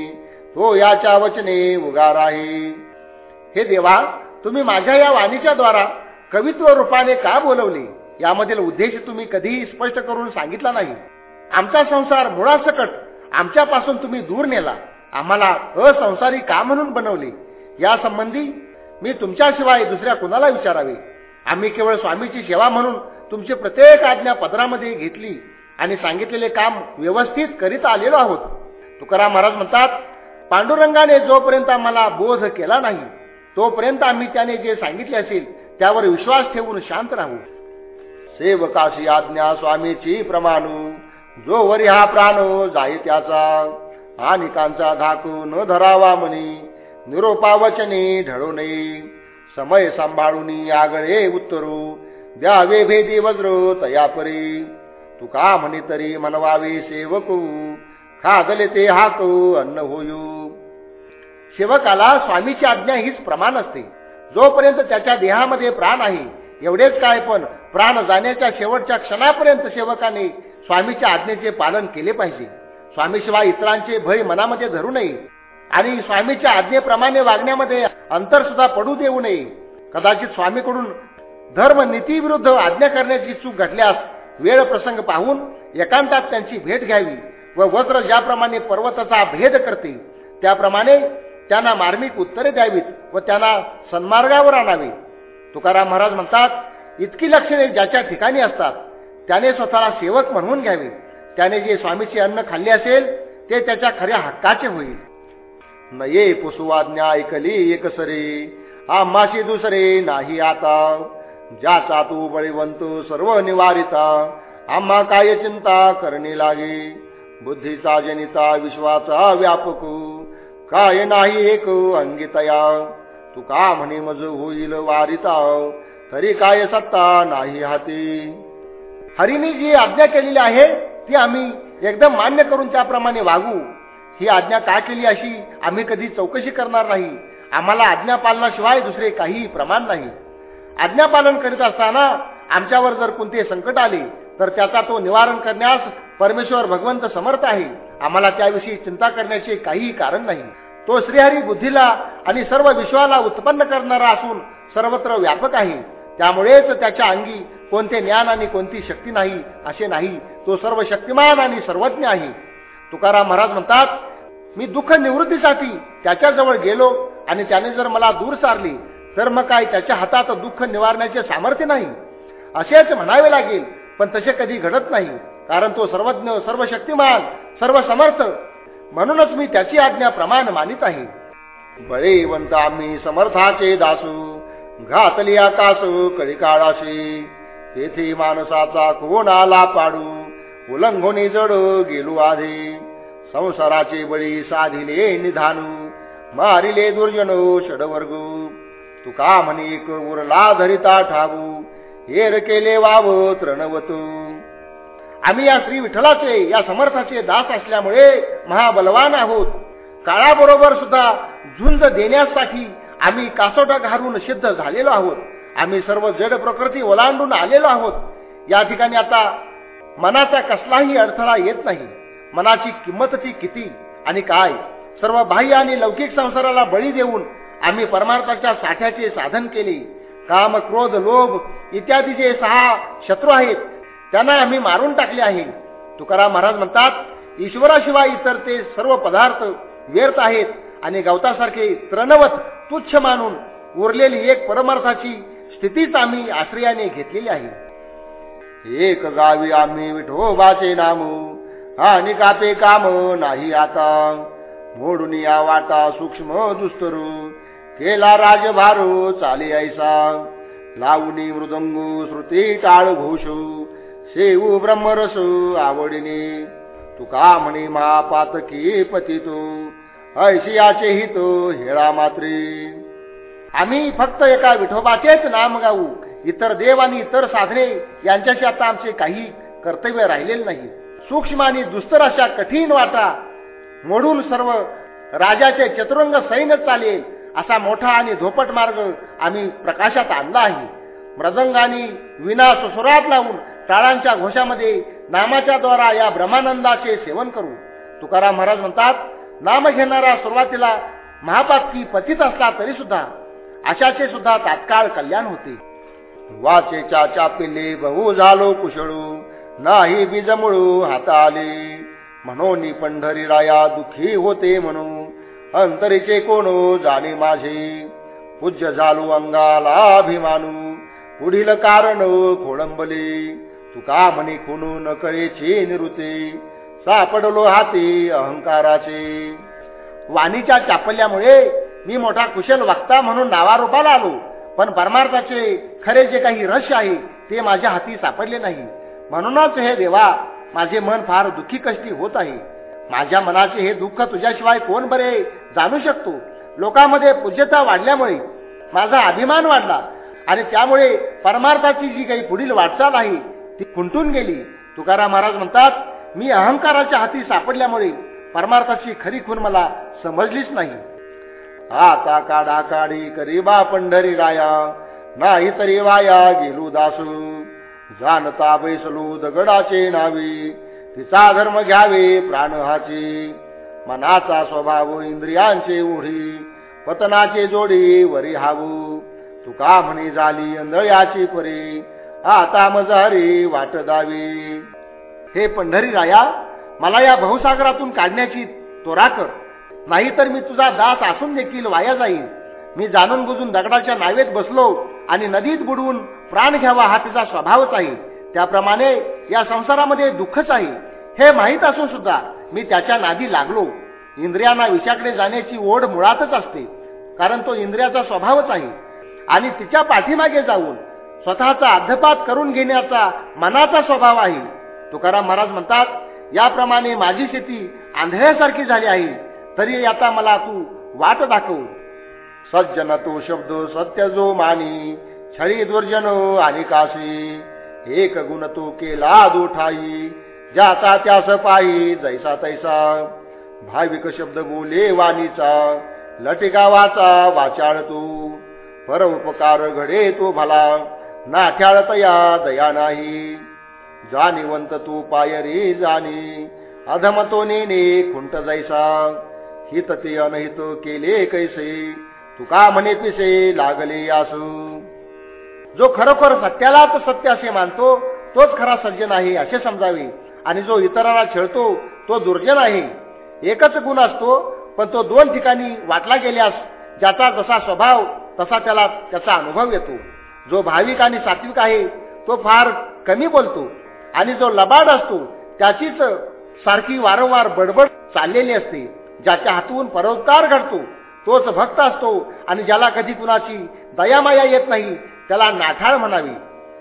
तो याच्या वचने उगार आहे हे देवा तुम्ही माझ्या या वाणीच्या द्वारा कवित्व रूपाने का बोलवले? यामधील उद्देश तुम्ही कधीही स्पष्ट करून सांगितला नाही. आमचा संसार मुळासकट आमच्यापासून तुम्ही दूर नेला. आम्हाला असंसारी का म्हणून बनवले? यासंबंधी मी तुमच्याशिवाय दुसऱ्या कुणाला विचारावे? आम्ही केवळ स्वामीची सेवा म्हणून तुमची प्रत्येक आज्ञा पदरामध्ये घेतली आणि सांगितलेले काम व्यवस्थित करीत आलेलो आहोत. तुकाराम महाराज म्हणतात पांडुरंगाने जोपर्यंत आम्हाला बोध केला नाही तोपर्यंत आम्ही त्याने जे सांगितले असेल त्यावर विश्वास ठेवून शांत राहू. सेवकाशी आज्ञा स्वामीची प्रमाणू जो वरी हा प्राण जाई त्याचा. आणि कांचा धाकू न धरावा म्हणी. निरोपावचने ढळू नये समय सांभाळून आगळे उत्तरू. द्यावे भेदी वज्र तयापरी तुका म्हणे तरी मनवावे सेवकू. खादले ते हातो अन्न होयू. सेवकाला स्वामीची आज्ञा हीच प्रमाण असते. जोपर्यंत त्याच्या देहामध्ये प्राण आहे एवढेच काय पण प्राण जाण्याच्या शेवटच्या क्षणापर्यंत सेवकाने स्वामीच्या आज्ञेचे पालन केले पाहिजे. स्वामीशिवाय इतरांचे भय मनामध्ये धरू नये आणि स्वामीच्या आज्ञेप्रमाणे वागण्यामध्ये अंतर सुद्धा पडू देऊ नये. कदाचित स्वामीकडून धर्म नीतीविरुद्ध आज्ञा करण्याची चूक घडल्यास वेळ प्रसंग पाहून एकांतात त्यांची भेट घ्यावी व वज्र ज्याप्रमाणे पर्वताचा भेद करते त्याप्रमाणे त्यांना मार्मिक उत्तरे द्यावीत व त्यांना सन्मार्गावर आणावे. तुकाराम महाराज म्हणतात इतकी लक्षणे ज्याच्या ठिकाणी असतात त्याने स्वतःला सेवक म्हणून घ्यावे. त्याने जे स्वामीचे अन्न खाल्ले असेल ते त्याच्या खऱ्या हक्काचे होईल. नये पुसुवाज्ञा ऐकली एकसरे आम्हाशी दुसरे नाही आता. ज्याचा तू बळीवंत सर्व निवारिता आम्हा काय चिंता करणे लागे? बुद्धीचा जनिता विश्वाचा व्यापक काय नाही एक अंगितया? तू का म्हणे मज होईल वारिता? तरी काय सत्ता नाही हाती? हरिनी जी आज्ञा केलेली आहे ती आम्ही एकदम मान्य करून त्याप्रमाणे वागू. ही आज्ञा का केली अशी आम्ही कधी चौकशी करणार नाही. आम्हाला आज्ञा पालनाशिवाय दुसरे काही प्रमाण नाही. आज्ञापालन करीत असताना आमच्यावर जर कोणते संकट आले तर त्याचा तो निवारण करण्यास परमेश्वर भगवंत समर्थ आहे. आम्हाला त्याविषयी चिंता करण्याचे काहीही कारण नाही. तो श्रीहरी बुद्धीला आणि सर्व विश्वाला उत्पन्न करणारा असून सर्वत्र व्यापक आहे. त्यामुळेच त्याच्या अंगी कोणते ज्ञान आणि कोणती शक्ती नाही असे नाही. तो सर्व शक्तिमान आणि सर्वज्ञ आहे. तुकाराम महाराज म्हणतात मी दुःख निवृत्तीसाठी त्याच्याजवळ गेलो आणि त्याने जर मला दूर सारली तर मग काय त्याच्या हातात दुःख निवारण्याचे सामर्थ्य नाही? असेच म्हणावे लागेल पण तसे कधी घडत नाही कारण तो सर्वज्ञ सर्व शक्तिमान सर्व समर्थ म्हणूनच मी त्याची आज्ञा प्रमाण मानित आहे. बळेवंत आम्ही समर्थाचे दासू घातली आकाश कळी काळाशी तेथे माणसाचा कोण आला पाडू? उल्लंघोनी जड गेलो आधे. संसाराचे बळी साधिले निधानू मारिले दुर्जन षडवर्ग. तुका म्हणे एक उरला धरिता ठावू हेर केले वाव त्रणवत आम्ही या श्री विठ्ठलाचे या समर्थाचे दास असल्यामुळे महाबलवान आहोत. काळाबरोबर सुद्धा झुंज देण्यासाठी आम्ही कासोटा घालून सिद्ध झालेलो आहोत. आम्ही सर्व जड प्रकृती ओलांडून आलेलो आहोत. या ठिकाणी आता मनाचा कसलाही अडथळा येत नाही. मनाची किंमत ती किती आणि काय? सर्व बाह्य आणि लौकिक संसाराला बळी देऊन आम्ही परमार्थाच्या साठ्याचे साधन केले. काम क्रोध लोभ इत्यादी जे सहा शत्रू आहेत. त्यांना आम्ही मारून टाकले आहे. तुकाराम महाराज म्हणतात ईश्वराशिवाय इतर ते सर्व पदार्थ व्यर्थ आहेत आणि गवतासारखे त्रणवत तुच्छ मानून उरलेली एक परमार्थाची स्थितीच आम्ही आश्रयाने घेतलेली आहे. एक गावी आम्ही विठोबाचे नाम. आणि कापे काम नाही आता. मोडून या वाटा सूक्ष्म दुस्तरू. केला राजभारू चाले ऐसा. लावणी मृदंगू श्रुती टाळ घोषू सेऊ ब्रह्मरसू आवडीने. तुका म्हणे महापातकी तू. ऐशियाचे हितो हेळा मात्रे. आम्ही फक्त एका विठोबाचेच नाम गाऊ. इतर देव आणि इतर साधने यांच्याशी आता आमचे काही कर्तव्य राहिलेले नाही. सूक्ष्म आणि दुस्तर अशा कठीण वाटा मोडून सर्व राजाचे चतुरंग सैन्य चालेल असा मोठा आणि धोपट मार्ग आम्ही प्रकाशात आणला आहे. मृदंगानी विना सुसुरात लावून टाळांच्या घोषामध्ये नामाच्या द्वारा या ब्रह्मानंदाचे सेवन करू. तुकाराम महाराज म्हणतात नाम घेणारा सुरुवातीला महापातकी पतित असला तरी सुद्धा अशाचे सुद्धा तात्काळ कल्याण होते. वाचेच्या चापिले बहु झालो कुशळू. नाही बीजमुळू हाता आले म्हणून पंढरी राया दुखी होते म्हणून अंतरीचे कोण जाणे माझे. पूज्य झालो अंगाला अभिमानू. पुढील कारण खोळंबले. तुका म्हणे कोणू न कळेचे निरुते सापडलो हाती अहंकाराचे. वाणीच्या चापल्यामुळे मी मोठा कुशल वक्ता म्हणून नावारूपाला आलो. पण परमार्थाचे खरे जे काही रहस्य आहे ते माझ्या हाती सापडले नाही. म्हणूनच हे देवा माझे मन फार दुःखी कष्टी होत आहे. माझ्या मनाचे हे दुःख तुझ्याशिवाय कोण बरे जाणू शकतो? लोकांमध्ये पूज्यता वाढल्यामुळे माझा अभिमान वाढला. आणि त्यामुळे परमार्थाची जी काही पुढील वाटचाल आहे ती खुंटून गेली. तुकाराम महाराज म्हणतात मी अहंकाराच्या हाती सापडल्यामुळे परमार्थाची खरी खून मला समजलीच नाही. आता काढा काढी करीबा पंढरी राया नाही तरी वाया गेलो दासू. जाणता बैसलो दगडाचे नावी तिचा धर्म घ्यावे प्राणहाची. मनाचा स्वभाव इंद्रियांचे ओढी पतनाचे जोडी वरी हावू. तुका म्हणे झाली अंधळ्याची परी आता मजारी वाट दावी. हे पंढरी राया मला या बहुसागरातून काढण्याची तोरा कर. नाहीतर मी तुझा दास असून देखील वाया जाईल मी जाणून बुजून दगडाच्या नावेत बसलो आणि नदीत बुडवून प्राण घ्यावा हा तिचा स्वभावच आहे. त्याप्रमाणे या संसारामध्ये दुःखच आहे. हे माहीत असून सुद्धा मी त्याच्या नादी लागलो. इंद्रियांना विषयाकडे जाण्याची ओढ मुळातच असते कारण तो इंद्रियाचा स्वभावच आहे. आणि तिच्या पाठीमागे जाऊन स्वतःचा अध्यपात करून घेण्याचा मनाचा स्वभाव आहे. तुकाराम महाराज म्हणतात याप्रमाणे माझी शेती आंधळ्यासारखी झाली आहे. तरी आता मला तू वाट दाखव. सज्जन तो शब्द सत्य जो मानी छळी दुर्जन आणि काशी. एक गुण तो केला दोठाई ज्याचा त्यास पायी जैसा तैसा. भाविक शब्द बोले वाणीचा लटिका वाचा वाचाळ तू. परोपकार घडे तो भला नाठ्याळ तया दया नाही. जाणीवंत तू पायरी जाणी अधमतो नेने खुंट जैसा. हित ते अनहित केले कैसे? तुका म्हणे पिसे लागले आसू जो खरोखर सत्यालाच सत्य असे मानतो तोच खरा सज्जन आहे असे समजावे. आणि जो इतरांना छळतो तो दुर्जन आहे एकच गुण असतो पण तो दोन ठिकाणी वाटला गेल्यास ज्याचा जसा स्वभाव तसा त्याला त्याचा अनुभव येतो. जो भाविक आणि सात्विक आहे तो फार कमी बोलतो. आणि जो लबाड असतो त्याचीच सारखी वारंवार बडबड चाललेली असते. ज्याच्या हातून परोपकार घडतो तोच भक्त असतो आणि ज्याला कधी कुणाची दयामाया येत नाही त्याला नाठाळ म्हणावी.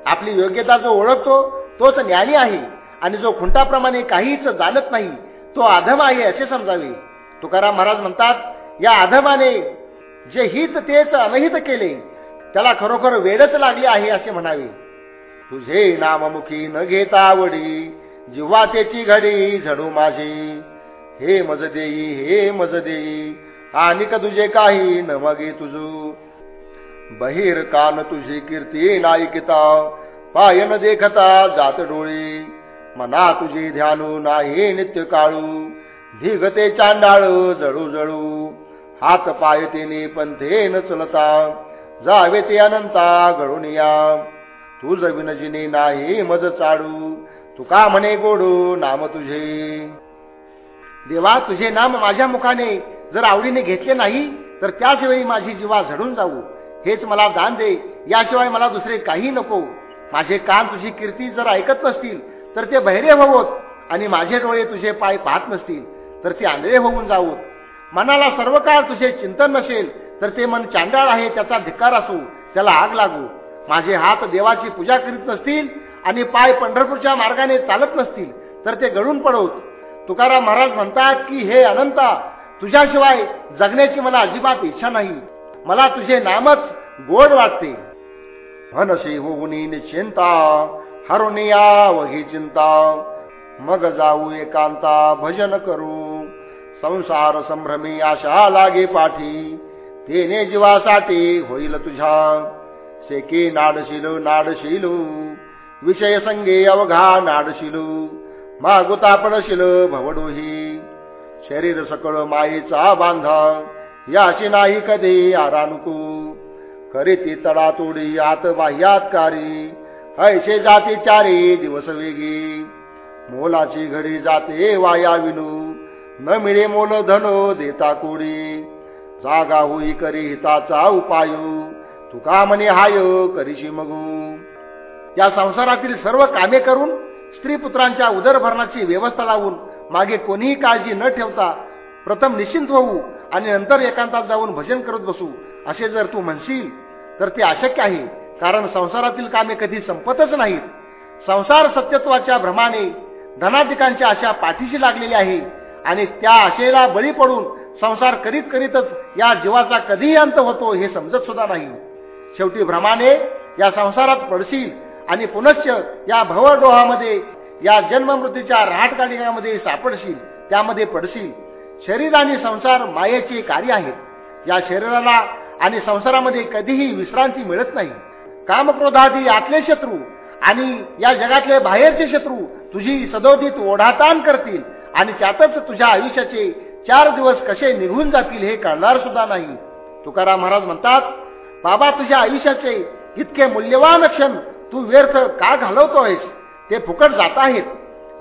आपली योग्यता जो ओळखतो तोच ज्ञानी आहे आणि जो खुंटाप्रमाणे काहीच जाणत नाही तो आधम आहे असे समजावे. तुकाराम महाराज म्हणतात या आधमाने जे हित तेच अनहित केले त्याला खरोखर वेडच लागले आहे असे म्हणावे. तुझे नाममुखी न घेता आवडी जिव्हा त्याची घडी झडू माझी. हे मज देई हे मज देई. आणि का तुझे काही न मगे तुझू? बहिर कान तुझी कीर्ती नायिकिता पाय न देखता जात डोळी. मना तुझी ध्यानू नाही नित्य काळू. धिगते चांडाळ जळू जळू. हात पाय तिने पंथे न चलता. जावे ते अनंता गळून या. तुझ विनजिने नाही मज चाडू. तुका म्हणे गोडू नाम तुझे? देवा तुझे नाम माझ्या मुखाने जर आवडीने घेतले नाही तर त्याच वेळी माझी जीवा झडून जाऊ. हेच मला दान दे. याशिवाय मला दुसरे काही नको. माझे कान तुझी कीर्ती जर ऐकत नसतील तर ते बहिरे होवोत आणि माझे डोळे तुझे पाय पाहत नसतील तर ते आंधळे होऊन जावोत. मनाला सर्व काळ तुझे चिंतन नसेल तर ते मन चांडाळ आहे त्याचा धिक्कार असू त्याला आग लागू. माझे हात देवाची पूजा करीत नसतील आणि पाय पंढरपूरच्या मार्गाने चालत नसतील तर ते गळून पडवत तुकाराम महाराज म्हणतात की हे अनंता तुझ्याशिवाय जगण्याची मला अजिबात इच्छा नाही. मला तुझे नामच गोड वाटते. मनसे होऊनी निश्चिंता हरुनिया वही चिंता. मग जाऊ एकांता भजन करू. संसार संभ्रमी आशा लागे पाठी. तेने जीवासाठी होईल तुझ्या. सेके नाडशिलू नाडशिलू. विषय संगे अवघा नाडशिलू. मागुता पडशील भवडोही. शरीर सकळ माईचा बांधा याशी नाही कधी आरानुकू. करीती तडातोडी आत बाह्यातकारी ऐशे जाती चारी दिवस वेगी. मोलाची घडी जाते वाया विनू. न मिळे मोल धन देता कोडी. जागा होई करी हिताचा उपायू. तुका म्हणे हाय करीशी मगू. या संसारातील सर्व कामे करून स्त्री पुत्रांच्या उदरभरणाची व्यवस्था लावून मागे कोणीही काळजी न ठेवता प्रथम निश्चिंत होऊ आणि नंतर एकांतात जाऊन भजन करत बसू असे जर तू म्हणशील तर ते अशक्य आहे कारण संसारातील कामे कधी संपतच नाहीत. संसार सत्यत्वाच्या भ्रमाने धनाधिकांच्या आशा पाठीशी लागलेली आहे आणि त्या आशेला बळी पडून संसार करीत करीतच या जीवाचा कधीही अंत होतो हे समजत सुद्धा नाही. शेवटी भ्रमाने या संसारात पडशील आणि पुनश्च या भवडोहामध्ये या जन्ममृत्यूच्या राहटकालिकामध्ये सापडशील त्यामध्ये पडशील. शरीर आणि संसार मायेचे कार्य आहेत. या शरीराला आणि संसारामध्ये कधीही विश्रांती मिळत नाही. कामक्रोधादी आतले शत्रू आणि या जगातले बाहेरचे शत्रू तुझी सदोदित ओढाताण करतील आणि त्यातच तुझ्या आयुष्याचे चार दिवस कसे निघून जातील हे कळणार सुद्धा नाही. तुकाराम महाराज म्हणतात बाबा तुझ्या आयुष्याचे इतके मूल्यवान क्षण तू व्यर्थ का घालवतोयस ते फुकट जात आहेत.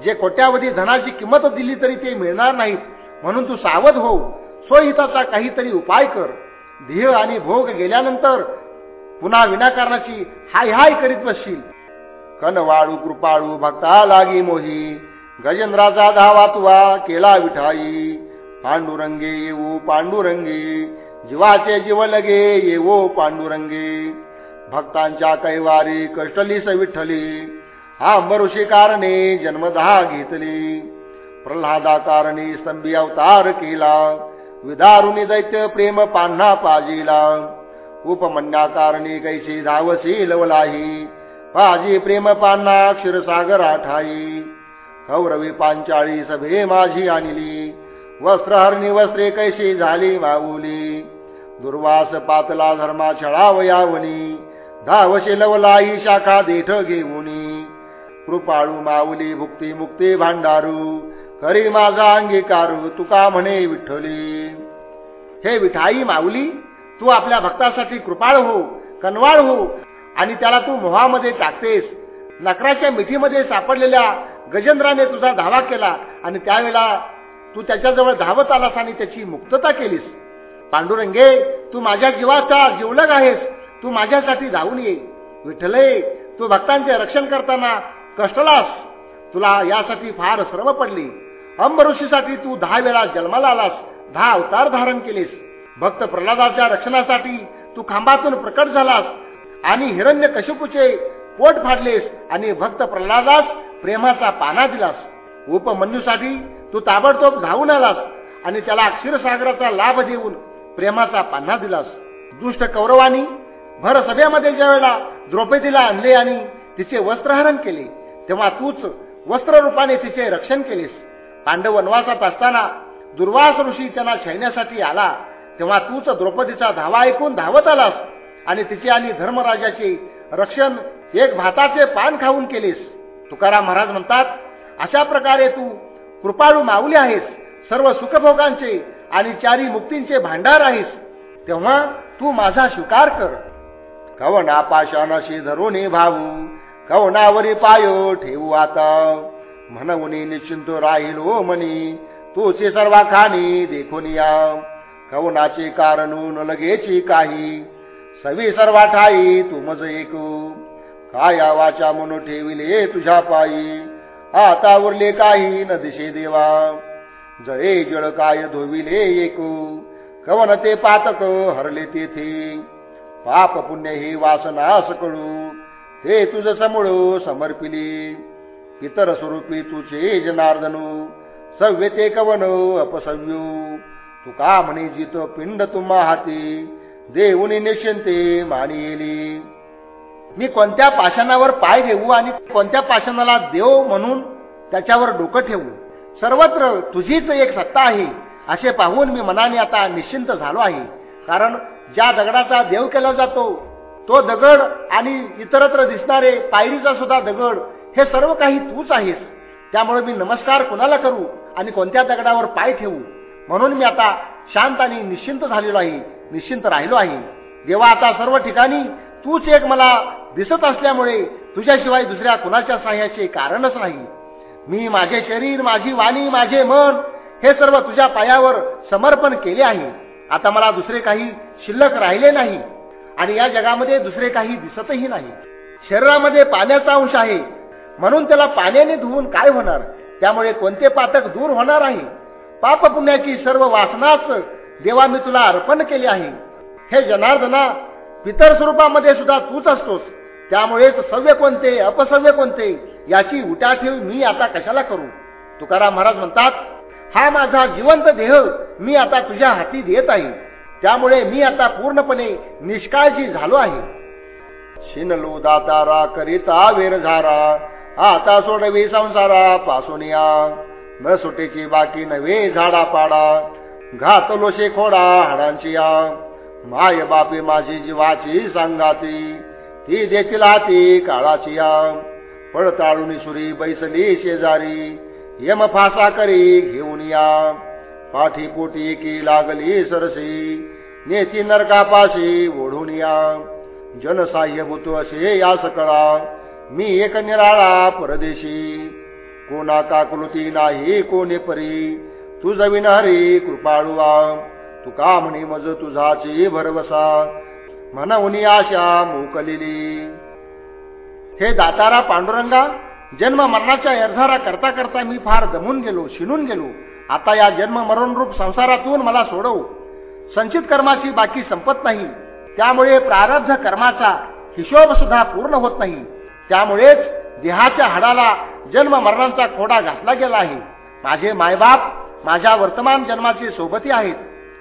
जे कोट्यावधी धनाची किंमत दिली तरी ते मिळणार नाहीत. म्हणून तू सावध हो स्वहिताचा काहीतरी उपाय कर. ध्येय आणि भोग गेल्यानंतर पुन्हा विनाकारणाची हाय हाय करीत बसशील. कनवाळू कृपाळू भक्ता लागी मोही. गजेंद्राचा धावा तुवा केला विठाई. पांडुरंगे येऊ पांडुरंगे. जीवाचे जीव लगे येवो पांडुरंगे. भक्तांच्या कैवारी कष्टलीस विठ्ठली हा मरुषी कारणे जन्मदहा घेतली प्रल्हादा कारणी स्तंभी अवतार केला. विदारुणी दैत्य प्रेम पान्हा पाजीला. उपमन्या कारणी कैसी धावसी लवलाही. पाजी प्रेम पान्हा क्षीरसागर आठाई. कौरवी पांचाळी सभे माझी आणली. वस्त्रहरणी वस्त्रे कैशी झाली माऊली. दुर्वास पातला धर्मा छळावयावनी धावशी लवलाई शाखा देठ घेऊनी. कृपाळू माऊली भुक्ती मुक्ती भांडारू. करी माझा अंगीकारू तुका म्हणे विठ्ठली. हे विठाई माऊली तू आपल्या भक्तासाठी कृपाळ हो कनवाळ हो आणि त्याला तू मोहामध्ये टाकतेस. नकराच्या मिठीमध्ये सापडलेल्या गजेंद्राने तुझा धावा केला आणि त्यावेळेला तू त्याच्याजवळ धावत आलास आणि त्याची मुक्तता केलीस. पांडुरंगे तू माझ्या जीवाचा जीवलग आहेस. तू माझ्यासाठी धावून ये. विठ्ठले तू भक्तांचे रक्षण करताना कष्टलास. तुला यासाठी फार श्रम पडली. अंबऋषीसाठी तू दहा वेळा जन्माला आलास दहा अवतार धारण केलेस. भक्त प्रल्हादाच्या रक्षणासाठी तू खांबातून प्रकट झालास आणि हिरण्य कशुपूचे पोट फाडलेस आणि भक्त प्रल्हादास प्रेमाचा पाना दिलास. उपमन्यूसाठी तू ताबडतोब धावून आलास आणि त्याला क्षीरसागराचा लाभ देऊन प्रेमाचा पान्हा दिलास. दुष्ट कौरवानी भरसभेमध्ये ज्या वेळेला द्रौपदीला आणले आणि तिचे वस्त्रहरण केले तेव्हा तूच वस्त्ररूपाने तिचे रक्षण केलेस. पांडव वनवासात असताना दुर्वास ऋषी त्यांना छळण्यासाठी आला तेव्हा तूच द्रौपदीचा धावा ऐकून धावत आलास आणि तिचे आणि धर्मराजाचे रक्षण एक भाताचे पान खाऊन केलेस. तुकाराम महाराज म्हणतात अशा प्रकारे तू कृपाळू माऊली आहेस सर्व सुखभोगांचे आणि चारी मुक्तींचे भांडार आहेस. तेव्हा तू माझा स्वीकार कर. कवना पाषाणाशी धरून भाऊ कवनावरी पायो ठेवू आता. म्हणून निश्चिंत राहिलो मनी तूचे सर्वा खाणी देखून या. कवनाचे कारण न लगेची काही सवी सर्वा ठाई तू मज ऐकू. काया वाचा म्हणून ठेविले तुझ्या पायी आता उरले काही न दिशे देवा. जळे जळ काय धोविले एकू कवन ते पातक हरले तेथे. पाप पुण्य ही वासना कळू ते तुझ समूळ समर्पिली. इतर स्वरूपी तुझे जनार्दनू सव्यते कवन अपसव्यू. तुका म्हणे जित पिंड तुम्हा हाती देऊनी निश्चिंते मानिली मी कोणत्या पाषाणावर पाय घेऊ आणि कोणत्या पाषाणाला देव म्हणून त्याच्यावर डोकं ठेवू? सर्वत्र तुझीच एक सत्ता आहे असे पाहून मी मनाने आता निश्चिंत झालो आहे. कारण ज्या दगडाचा देव केला जातो तो दगड आणि इतरत्र दिसणारे पायरीचा सुद्धा दगड हे सर्व काही तूच आहेस. त्यामुळे मी नमस्कार कुणाला करू आणि कोणत्या दगडावर पाय ठेवू? म्हणून मी आता शांत आणि निश्चिंत झालेलो आहे निश्चिंत राहिलो आहे. देवा आता सर्व ठिकाणी तूच एक मला दिसत असल्यामुळे तुझ्याशिवाय दुसऱ्या कुणाच्या सहाय्याचे कारणच नाही. मी माझे शरीर माझी वाणी माझे मन हे सर्व तुझ्या पायावर समर्पण केले आहे. आता मला दुसरे काही शिल्लक राहिले नाही. आणि या जगामध्ये दुसरे काही दिसतही नाही. शरीरामध्ये पाण्याचा अंश आहे. म्हणून त्याला पाण्याने धुवून काय होणार? त्यामुळे कोणते पातक दूर होणार आहे? पाप पुण्याची सर्व वासनाच देवा मी तुला अर्पण केले आहे. हे जनार्दना पितर स्वरूपामध्ये सुद्धा तूच असतोस. त्यामुळेच सव्य कोणते अपसव्य कोणते याची उठाठेव मी आता कशाला करू? तुकाराम महाराज म्हणतात हा माझा जिवंत देह मी आता तुझ्या हाती देत आहे. त्यामुळे मी आता पूर्णपणे निष्काळजी झालो आहे. शिनलो दातारा करिता वेर झारा. आता सोडवी संसारा पासून या. न सुटेची बाकी नव्हे झाडा पाडा घातलो खोडा हाडांची या. माय बापी माझी जीवाची सांगाती. ती देखील हाती काळाची या. पडताळून सुरी बैसली शेजारी. यम फासा करी घेऊन या. पाठी पोटी की लागली सरसी नेती नरकापाशी ओढून या. जनसाह्यभूत असे या सकळा मी एक निराळा परदेशी. कोणा काकुलती नाही कोणी परी तुझ विनारी कृपाळुवा तुका म्हणी मज तुझाची भरवसा म्हणून आशा मोकलेली. हे दातारा पांडुरंगा जन्म मरणाच्या एरझारा करता करता मी फार दमून गेलो शिनून गेलो. आता या जन्म मरण रूप संसारातून मला सोडव. संचित कर्माची बाकी संपत नाही. त्यामुळे प्रारब्ध कर्माचा हिशोब सुद्धा पूर्ण होत नाही. त्यामुळेच देहाच्या हाडाला जन्म मरणांचा खोडा घातला गेला आहे. माझे मायबाप माझ्या वर्तमान जन्माचे सोबती आहेत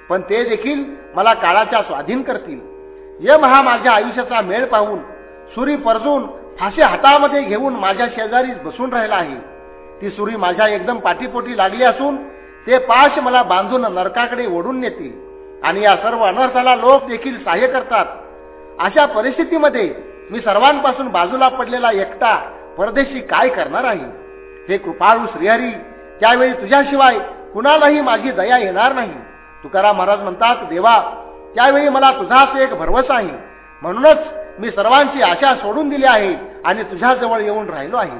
पण ते देखील मला काळाच्या स्वाधीन करतील. यम हा माझ्या आयुष्याचा मेळ पाहून सुरी परजून फाशी हातामध्ये घेऊन माझ्या शेजारीच बसून राहिला आहे. ती सुरी माझ्या एकदम पाठीपोटी लागली असून ते पाश मला बांधून नरकाकडे ओढून नेतील आणि या सर्व अनर्थाला लोक देखील सहाय्य करतात. अशा परिस्थितीमध्ये मी सर्वांपासून बाजूला पडलेला एकटा परदेशी काय करणार आहे? हे कृपाळू श्रीहरी त्यावेळी तुझ्याशिवाय कुणालाही माझी दया येणार नाही. तुकाराम महाराज म्हणतात देवा त्यावेळी मला तुझाच एक भरवसा आहे. म्हणूनच मी सर्वांची आशा सोडून दिली आहे आणि तुझ्याजवळ येऊन राहिलो आहे.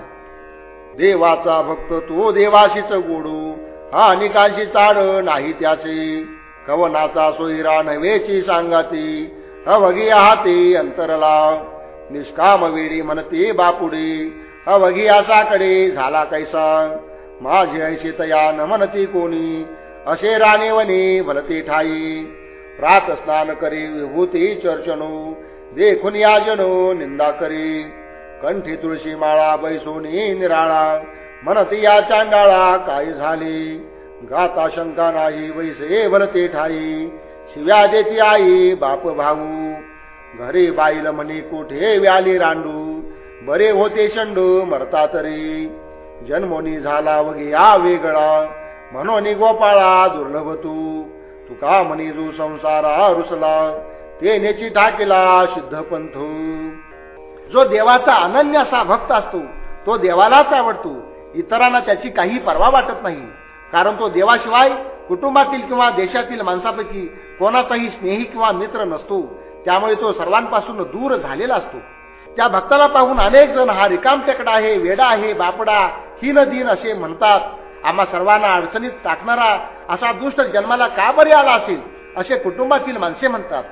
देवाचा भक्त तो देवाशीच गोडू. हा अनिकांची चाड नाही त्याचे. कवनाचा सोयरा नव्हेची सांगाती. अवघी आहाते अंतरला. निष्काम वेळी म्हणते बापुडे. अवघी आसाकडे झाला कैसा. माझी ऐशी तया न म्हणती कोणी. असे राणेवने भलते ठाई. प्रात स्नान करी विभूती चर्चनो. देखून या जनो निंदा करी. कंठी तुळशी माळा बैसोनी निराळा. म्हणत या चांडाळा काय झाली? गाता शंका नाही वैसे भरते ठाई. शिव्या देती आई बाप भाऊ. घरी बाईल म्हणी कुठे व्याली रांडू? बरे होते शंडू मरता तरी. जन्मोनी झाला वगे वेगळा. म्हणून गोपाळा दुर्लभ तू तुका म्हणी जो संसारा रुसला. येण्याची नेची टाकेला सिद्ध जो देवाचा अनन्य असा भक्त असतो तो देवालाच आवडतो. इतरांना त्याची काही पर्वा वाटत नाही. कारण तो देवाशिवाय कुटुंबातील किंवा देशातील माणसापैकी कोणाचाही स्नेही किंवा मित्र नसतो. त्यामुळे तो सर्वांपासून दूर झालेला असतो. त्या भक्ताला पाहून अनेक जण हा रिकाम टेकडा आहे वेडा आहे बापडा हिन दिन असे म्हणतात. आम्हा सर्वांना अडचणीत टाकणारा असा दुष्ट जन्माला का बरे आला असेल? असे कुटुंबातील माणसे म्हणतात.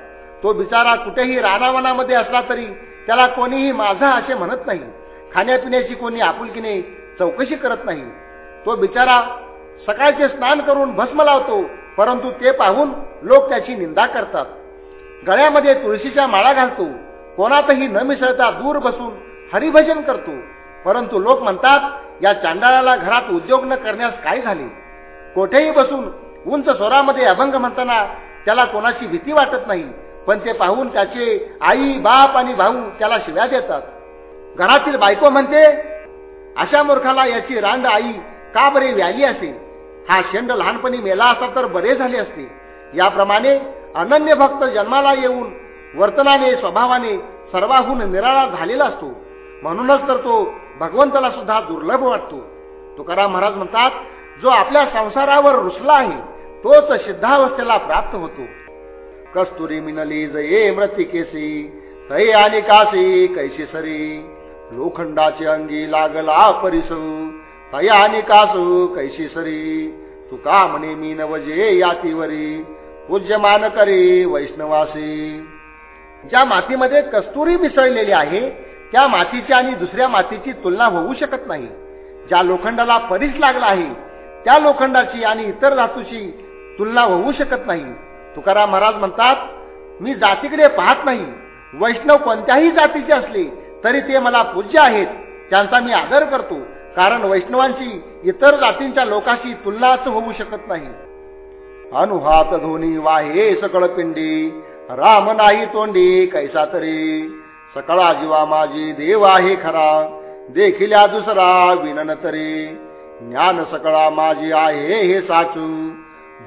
तो बिचारा कुठेही रानावनामध्ये असला तरी त्याला कोणीही माझा असे म्हणत नाही. खाण्यापिण्याची कोणी आपुलकीने चौकशी करत नाही. तो बिचारा सकाळचे स्नान करून भस्म लावतो परंतु ते पाहून लोक त्याची निंदा करतात. गळ्यामध्ये तुळशीच्या माळा घालतो कोणातही न मिसळता दूर बसून हरिभजन करतो. परंतु लोक म्हणतात या चांडाळाला घरात उद्योग न करण्यास काय झाले? कोठेही बसून उंच स्वरामध्ये अभंग म्हणताना त्याला कोणाची भीती वाटत नाही. पण ते पाहून त्याचे आई बाप आणि भाऊ त्याला शिव्या देतात. घरातील बायको म्हणते अशा मूर्खाला याची रांड आई का बरे व्याली असेल? हा शेंड लहानपणी मेला असता तर बरे झाले असते. याप्रमाणे अनन्य भक्त जन्माला येऊन वर्तनाने स्वभावाने सर्वाहून निराळा झालेला असतो. म्हणूनच तर तो भगवंताला सुद्धा दुर्लभ वाटतो. तुकाराम महाराज म्हणतात जो आपल्या संसारावर रुसला आहे तोच सिद्धावस्थेला प्राप्त होतो. कस्तुरी मिनली जये मृतिकेसी तये आणि कासी कैशी सरी? लोखंडाचे अंगी लागला परिसू तय आणि कासू कैशी सरी? तुका म्हणे मी नवजे यातीवरी पूज्यमान करे वैष्णवासी. ज्या मातीमध्ये कस्तुरी मिसळलेली आहे त्या मातीची आणि दुसऱ्या मातीची तुलना होऊ शकत नाही. ज्या लोखंडाला परीस लागला आहे त्या लोखंडाची आणि इतर धातूची तुलना होऊ शकत नाही. तुकाराम महाराज म्हणतात मी जातीकडे पाहत नाही. वैष्णव कोणत्याही जातीचे असले तरी ते मला पूज्य आहेत. त्यांचा मी आदर करतो. कारण वैष्णवांची इतर जातींच्या लोकांशी तुलनाच होऊ शकत नाही. अनुहात धोनी वाहे सकळ पिंडी. राम नाही तोंडी कैसा तरी. सकळा जीवा माझी देव आहे खरा. देखिल्या दुसरा विनन तरी. ज्ञान सकळा माझी आहे हे साचू.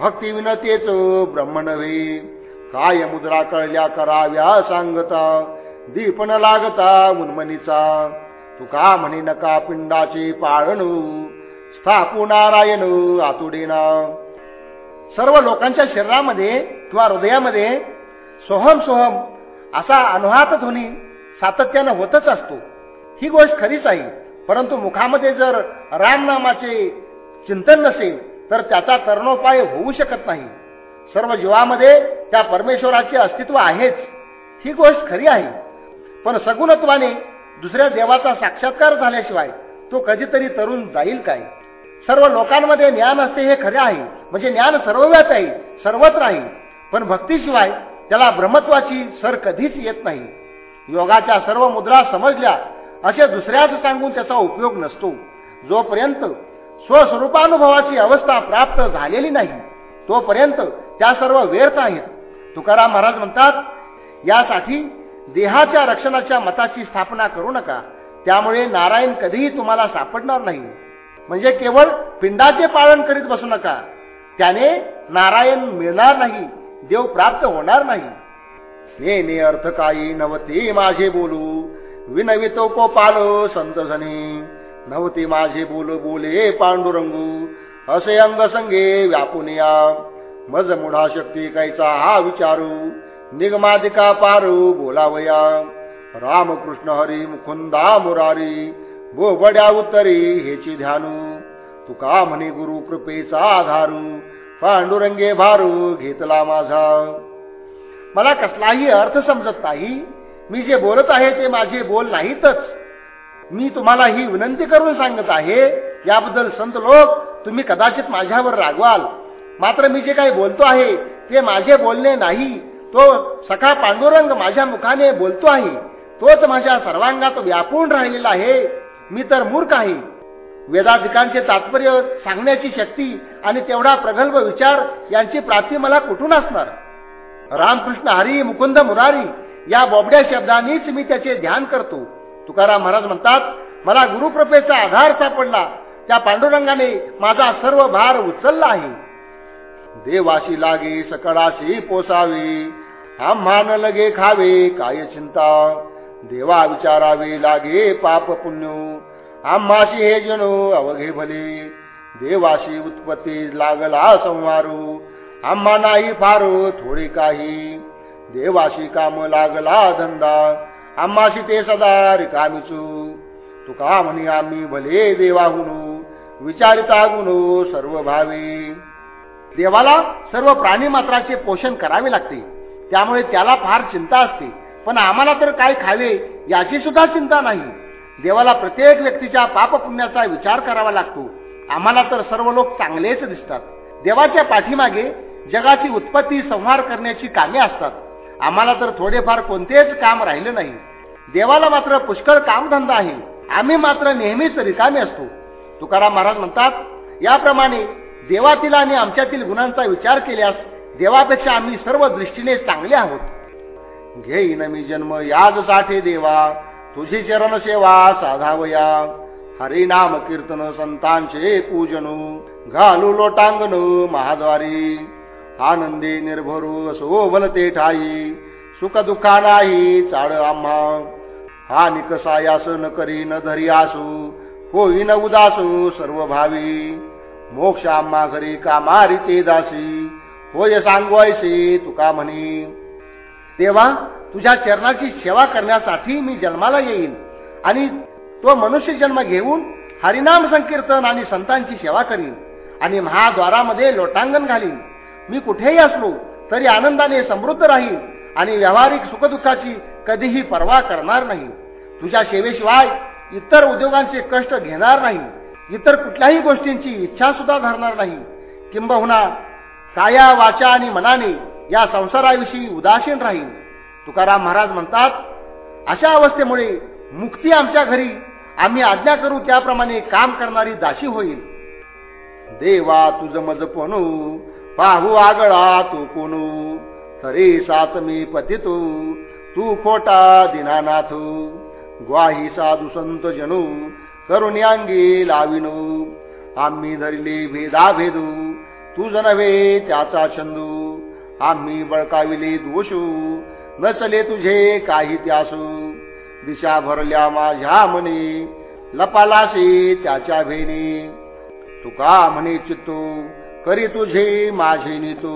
भक्ती विनतेच ब्रह्म नव्हे काय मुद्रा कळल्या कराव्या सांगता. दीपन लागता मुनमनीचा. तुका म्हणे नका पिंडाचे पाळणू. स्थापू नारायण आतुडेना. सर्व लोकांच्या शरीरामध्ये किंवा हृदयामध्ये सोहम सोहम असा अनुहात ध्वनी सातत्यानं होतच असतो. ही गोष्ट खरीच आहे. परंतु मुखामध्ये जर रामनामाचे चिंतन नसेल तर त्याचा तरणोपाय होऊ शकत नाही. सर्व जीवामध्ये त्या परमेश्वराचे अस्तित्व आहेच. ही गोष्ट खरी आहे. पण सगुणत्वाने दुसऱ्या देवाचा साक्षात्कार झाल्याशिवाय तो कधीतरी तरुण जाईल काय? सर्व लोकांमध्ये ज्ञान असते हे खरे आहे. म्हणजे ज्ञान सर्वव्यात आहे सर्वत्र आहे. पण भक्तीशिवाय त्याला ब्रह्मत्वाची सर कधीच येत नाही. योगाच्या सर्व मुद्रा समजल्या असे दुसऱ्याच सांगून त्याचा उपयोग नसतो. जोपर्यंत स्वस्वरूपानुभवाची अवस्था प्राप्त झालेली नाही. तोपर्यंत त्या सर्व व्यर्थ आहेत. तुकाराम महाराज म्हणतात यासाठी देहाच्या रक्षणाच्या मताची स्थापना करू नका. त्यामुळे नारायण कधीही तुम्हाला सापडणार नाही. म्हणजे केवळ पिंडाचे पालन करीत बसू नका. त्याने नारायण मिळणार नाही देव प्राप्त होणार नाही. ने अर्थ काही नवते माझे बोलू. विनवितो को पालो संत नव्हती माझे बोल बोले पांडुरंगू. असे अंग संगे व्यापून या. मज मुढा शक्ती कैचा हा विचारू. निगमादिका पारू बोलावया रामकृष्ण हरी मुकुंदा मुरारी. बोबड्या उत्तरी हेची ध्यानू. तुका म्हणे गुरु कृपेचा आधारू. पांडुरंगे भारू घेतला माझा. मला कसलाही अर्थ समजत नाही. मी जे बोलत आहे ते माझे बोल नाहीतच. मी तुम्हाला ही विनंती करून सांगत आहे याबद्दल संत लोक तुम्ही कदाचित माझ्यावर रागवाल. मात्र मी जे काही बोलतो आहे ते माझे बोलणे नाही. तो सखा पांडुरंग माझ्या मुखाने बोलतो आहे. तोच माझ्या सर्वांगात व्यापून राहिलेला आहे. मी तर मूर्ख आहे. वेदाधिकांचे तात्पर्य सांगण्याची शक्ती आणि तेवढा प्रगल्भ विचार यांची प्राप्ती मला कुठून असणार? रामकृष्ण हरी मुकुंद मुरारी या बोबड्या शब्दांनीच मी त्याचे ध्यान करतो. तुकाराम महाराज म्हणतात मला गुरुकृपेचा आधार सापडला. त्या पांडुरंगाने माझा सर्व भार उचलला आहे. देवाशी लागे सकळाशी पोसावे. आम्हान न लगे खावे काय चिंता? देवा विचारावे लागे पाप पुण्य. आम्हाशी हे जणू अवघे भले. देवाशी उत्पत्ती लागला संवारू. आम्हा नाही फारू थोडी काही. देवाशी काम लागला धंदा. आम्हाशी ते सदा रिकामीचू तुका म्हणे आम्ही भले देवाहुनू विचारिता गुणू सर्व भावे. देवाला सर्व प्राणी मात्राचे पोषण करावे लागते. त्यामुळे त्याला फार चिंता असते. पण आम्हाला तर काय खावे याची सुद्धा चिंता नाही. देवाला प्रत्येक व्यक्तीच्या पापपुण्याचा विचार करावा लागतो. आम्हाला तर सर्व लोक चांगलेच दिसतात. देवाच्या पाठीमागे जगाची उत्पत्ती संहार करण्याची कामे असतात. आम्हाला तर थोडेफार कोणतेच काम राहिले नाही. देवाला मात्र पुष्कळ कामधंदा आहे. आम्ही मात्र नेहमीच रिकामे असतो. तुकाराम महाराज म्हणतात याप्रमाणे देवातील आणि आमच्यातील गुणांचा विचार केल्यास देवापेक्षा आम्ही सर्व दृष्टीने चांगले आहोत. घेईन मी जन्म याज साठे देवा तुझी चरण सेवा साधावया. हरिनाम कीर्तन संतांचे पूजन घालू लोटांगण महाद्वारी. आनंदी निर्भरू असो भलते ठाई सुख दुखा नाही चाळ आम्हा. हा निकसायास न करी न धरी आसू न उदासू सर्व भावी. मोक्ष आम्हा घरी कामारी ते दासी होय सांगवायचे तुका म्हणी. तेव्हा तुझ्या चरणाची सेवा करण्यासाठी मी जन्माला येईन आणि तो मनुष्य जन्म घेऊन हरिनाम संकीर्तन आणि संतांची सेवा करीन आणि महाद्वारामध्ये लोटांगण घालीन. मी कुठेही असलो तरी आनंदाने समृद्ध राहील आणि व्यावहारिक सुखदुःखाची कधीही पर्वा करणार नाही. तुझ्या सेवेशिवाय इतर उद्योगांचे कष्ट घेणार नाही. इतर कुठल्याही गोष्टींची इच्छा सुद्धा धरणार नाही. किंबहुना काया वाचा आणि मनाने या संसाराविषयी उदासीन राहील. तुकाराम महाराज म्हणतात अशा अवस्थेमुळे मुक्ती आमच्या घरी. आम्ही आज्ञा करू त्याप्रमाणे काम करणारी दाशी होईल. देवा तुझ मज पणू पाहू आगळा तू कोणू? तरी सात मी पतितू. तू खोटा दिनानाथ. ग्वाही साधू संत जनू. करुण्यांगी लाविनू. आम्ही धरली भेदा भेदू तुझ नव्हे त्याचा छंदू. आम्ही बळकाविले दोषू. नसले तुझे काही त्यासू. दिशा भरल्या माझ्या म्हणे लपालासी त्याच्या भेनी. तुका म्हणे चित्तू. करी तुझे माझे नितू.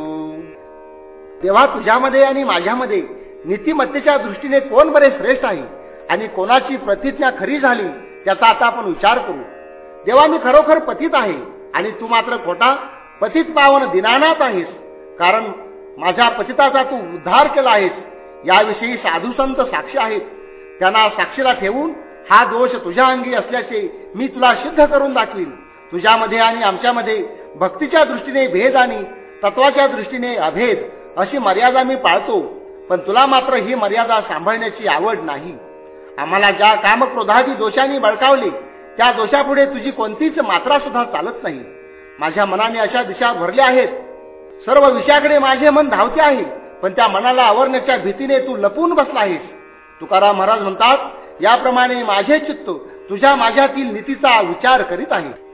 तेव्हा तुझ्यामध्ये आणि माझ्यामध्ये नीतिमत्तेच्या दृष्टीने कोण बरे श्रेष्ठ आहे आणि कोणाची प्रतिज्ञा खरी झाली त्याचा आता आपण विचार करू. देवा मी खरोखर पतित आहे आणि तू मात्र खोटा पतित पावन दिनानाथ आहेस. कारण माझ्या पतिताचा तू उद्धार केला आहेस. याविषयी साधू संत साक्षी आहेत. त्यांना साक्षीला ठेवून हा दोष तुझ्या अंगी असल्याचे मी तुला सिद्ध करून दाखवीन. तुझ्यामध्ये आणि आमच्यामध्ये भक्तीच्या दृष्टीने भेद आणि तत्वाच्या दृष्टीने अभेद अशी मर्यादा मी पाळतो. पण तुला मात्र ही मर्यादा सांभाळण्याची आवड नाही. आम्हाला ज्या कामक्रोधादी दोषांनी बळकावले त्या दोषापुढे तुझी कोणतीच मात्रा सुद्धा चालत नाही. माझ्या मनाने अशा दिशा भरल्या आहेत. सर्व विषयाकडे माझे मन धावते आहे पण त्या मनाला आवरण्याच्या भीतीने तू लपून बसला आहेस. तुकाराम महाराज म्हणतात याप्रमाणे माझे चित्त तुझ्या माझ्यातील नीतीचा विचार करीत आहे.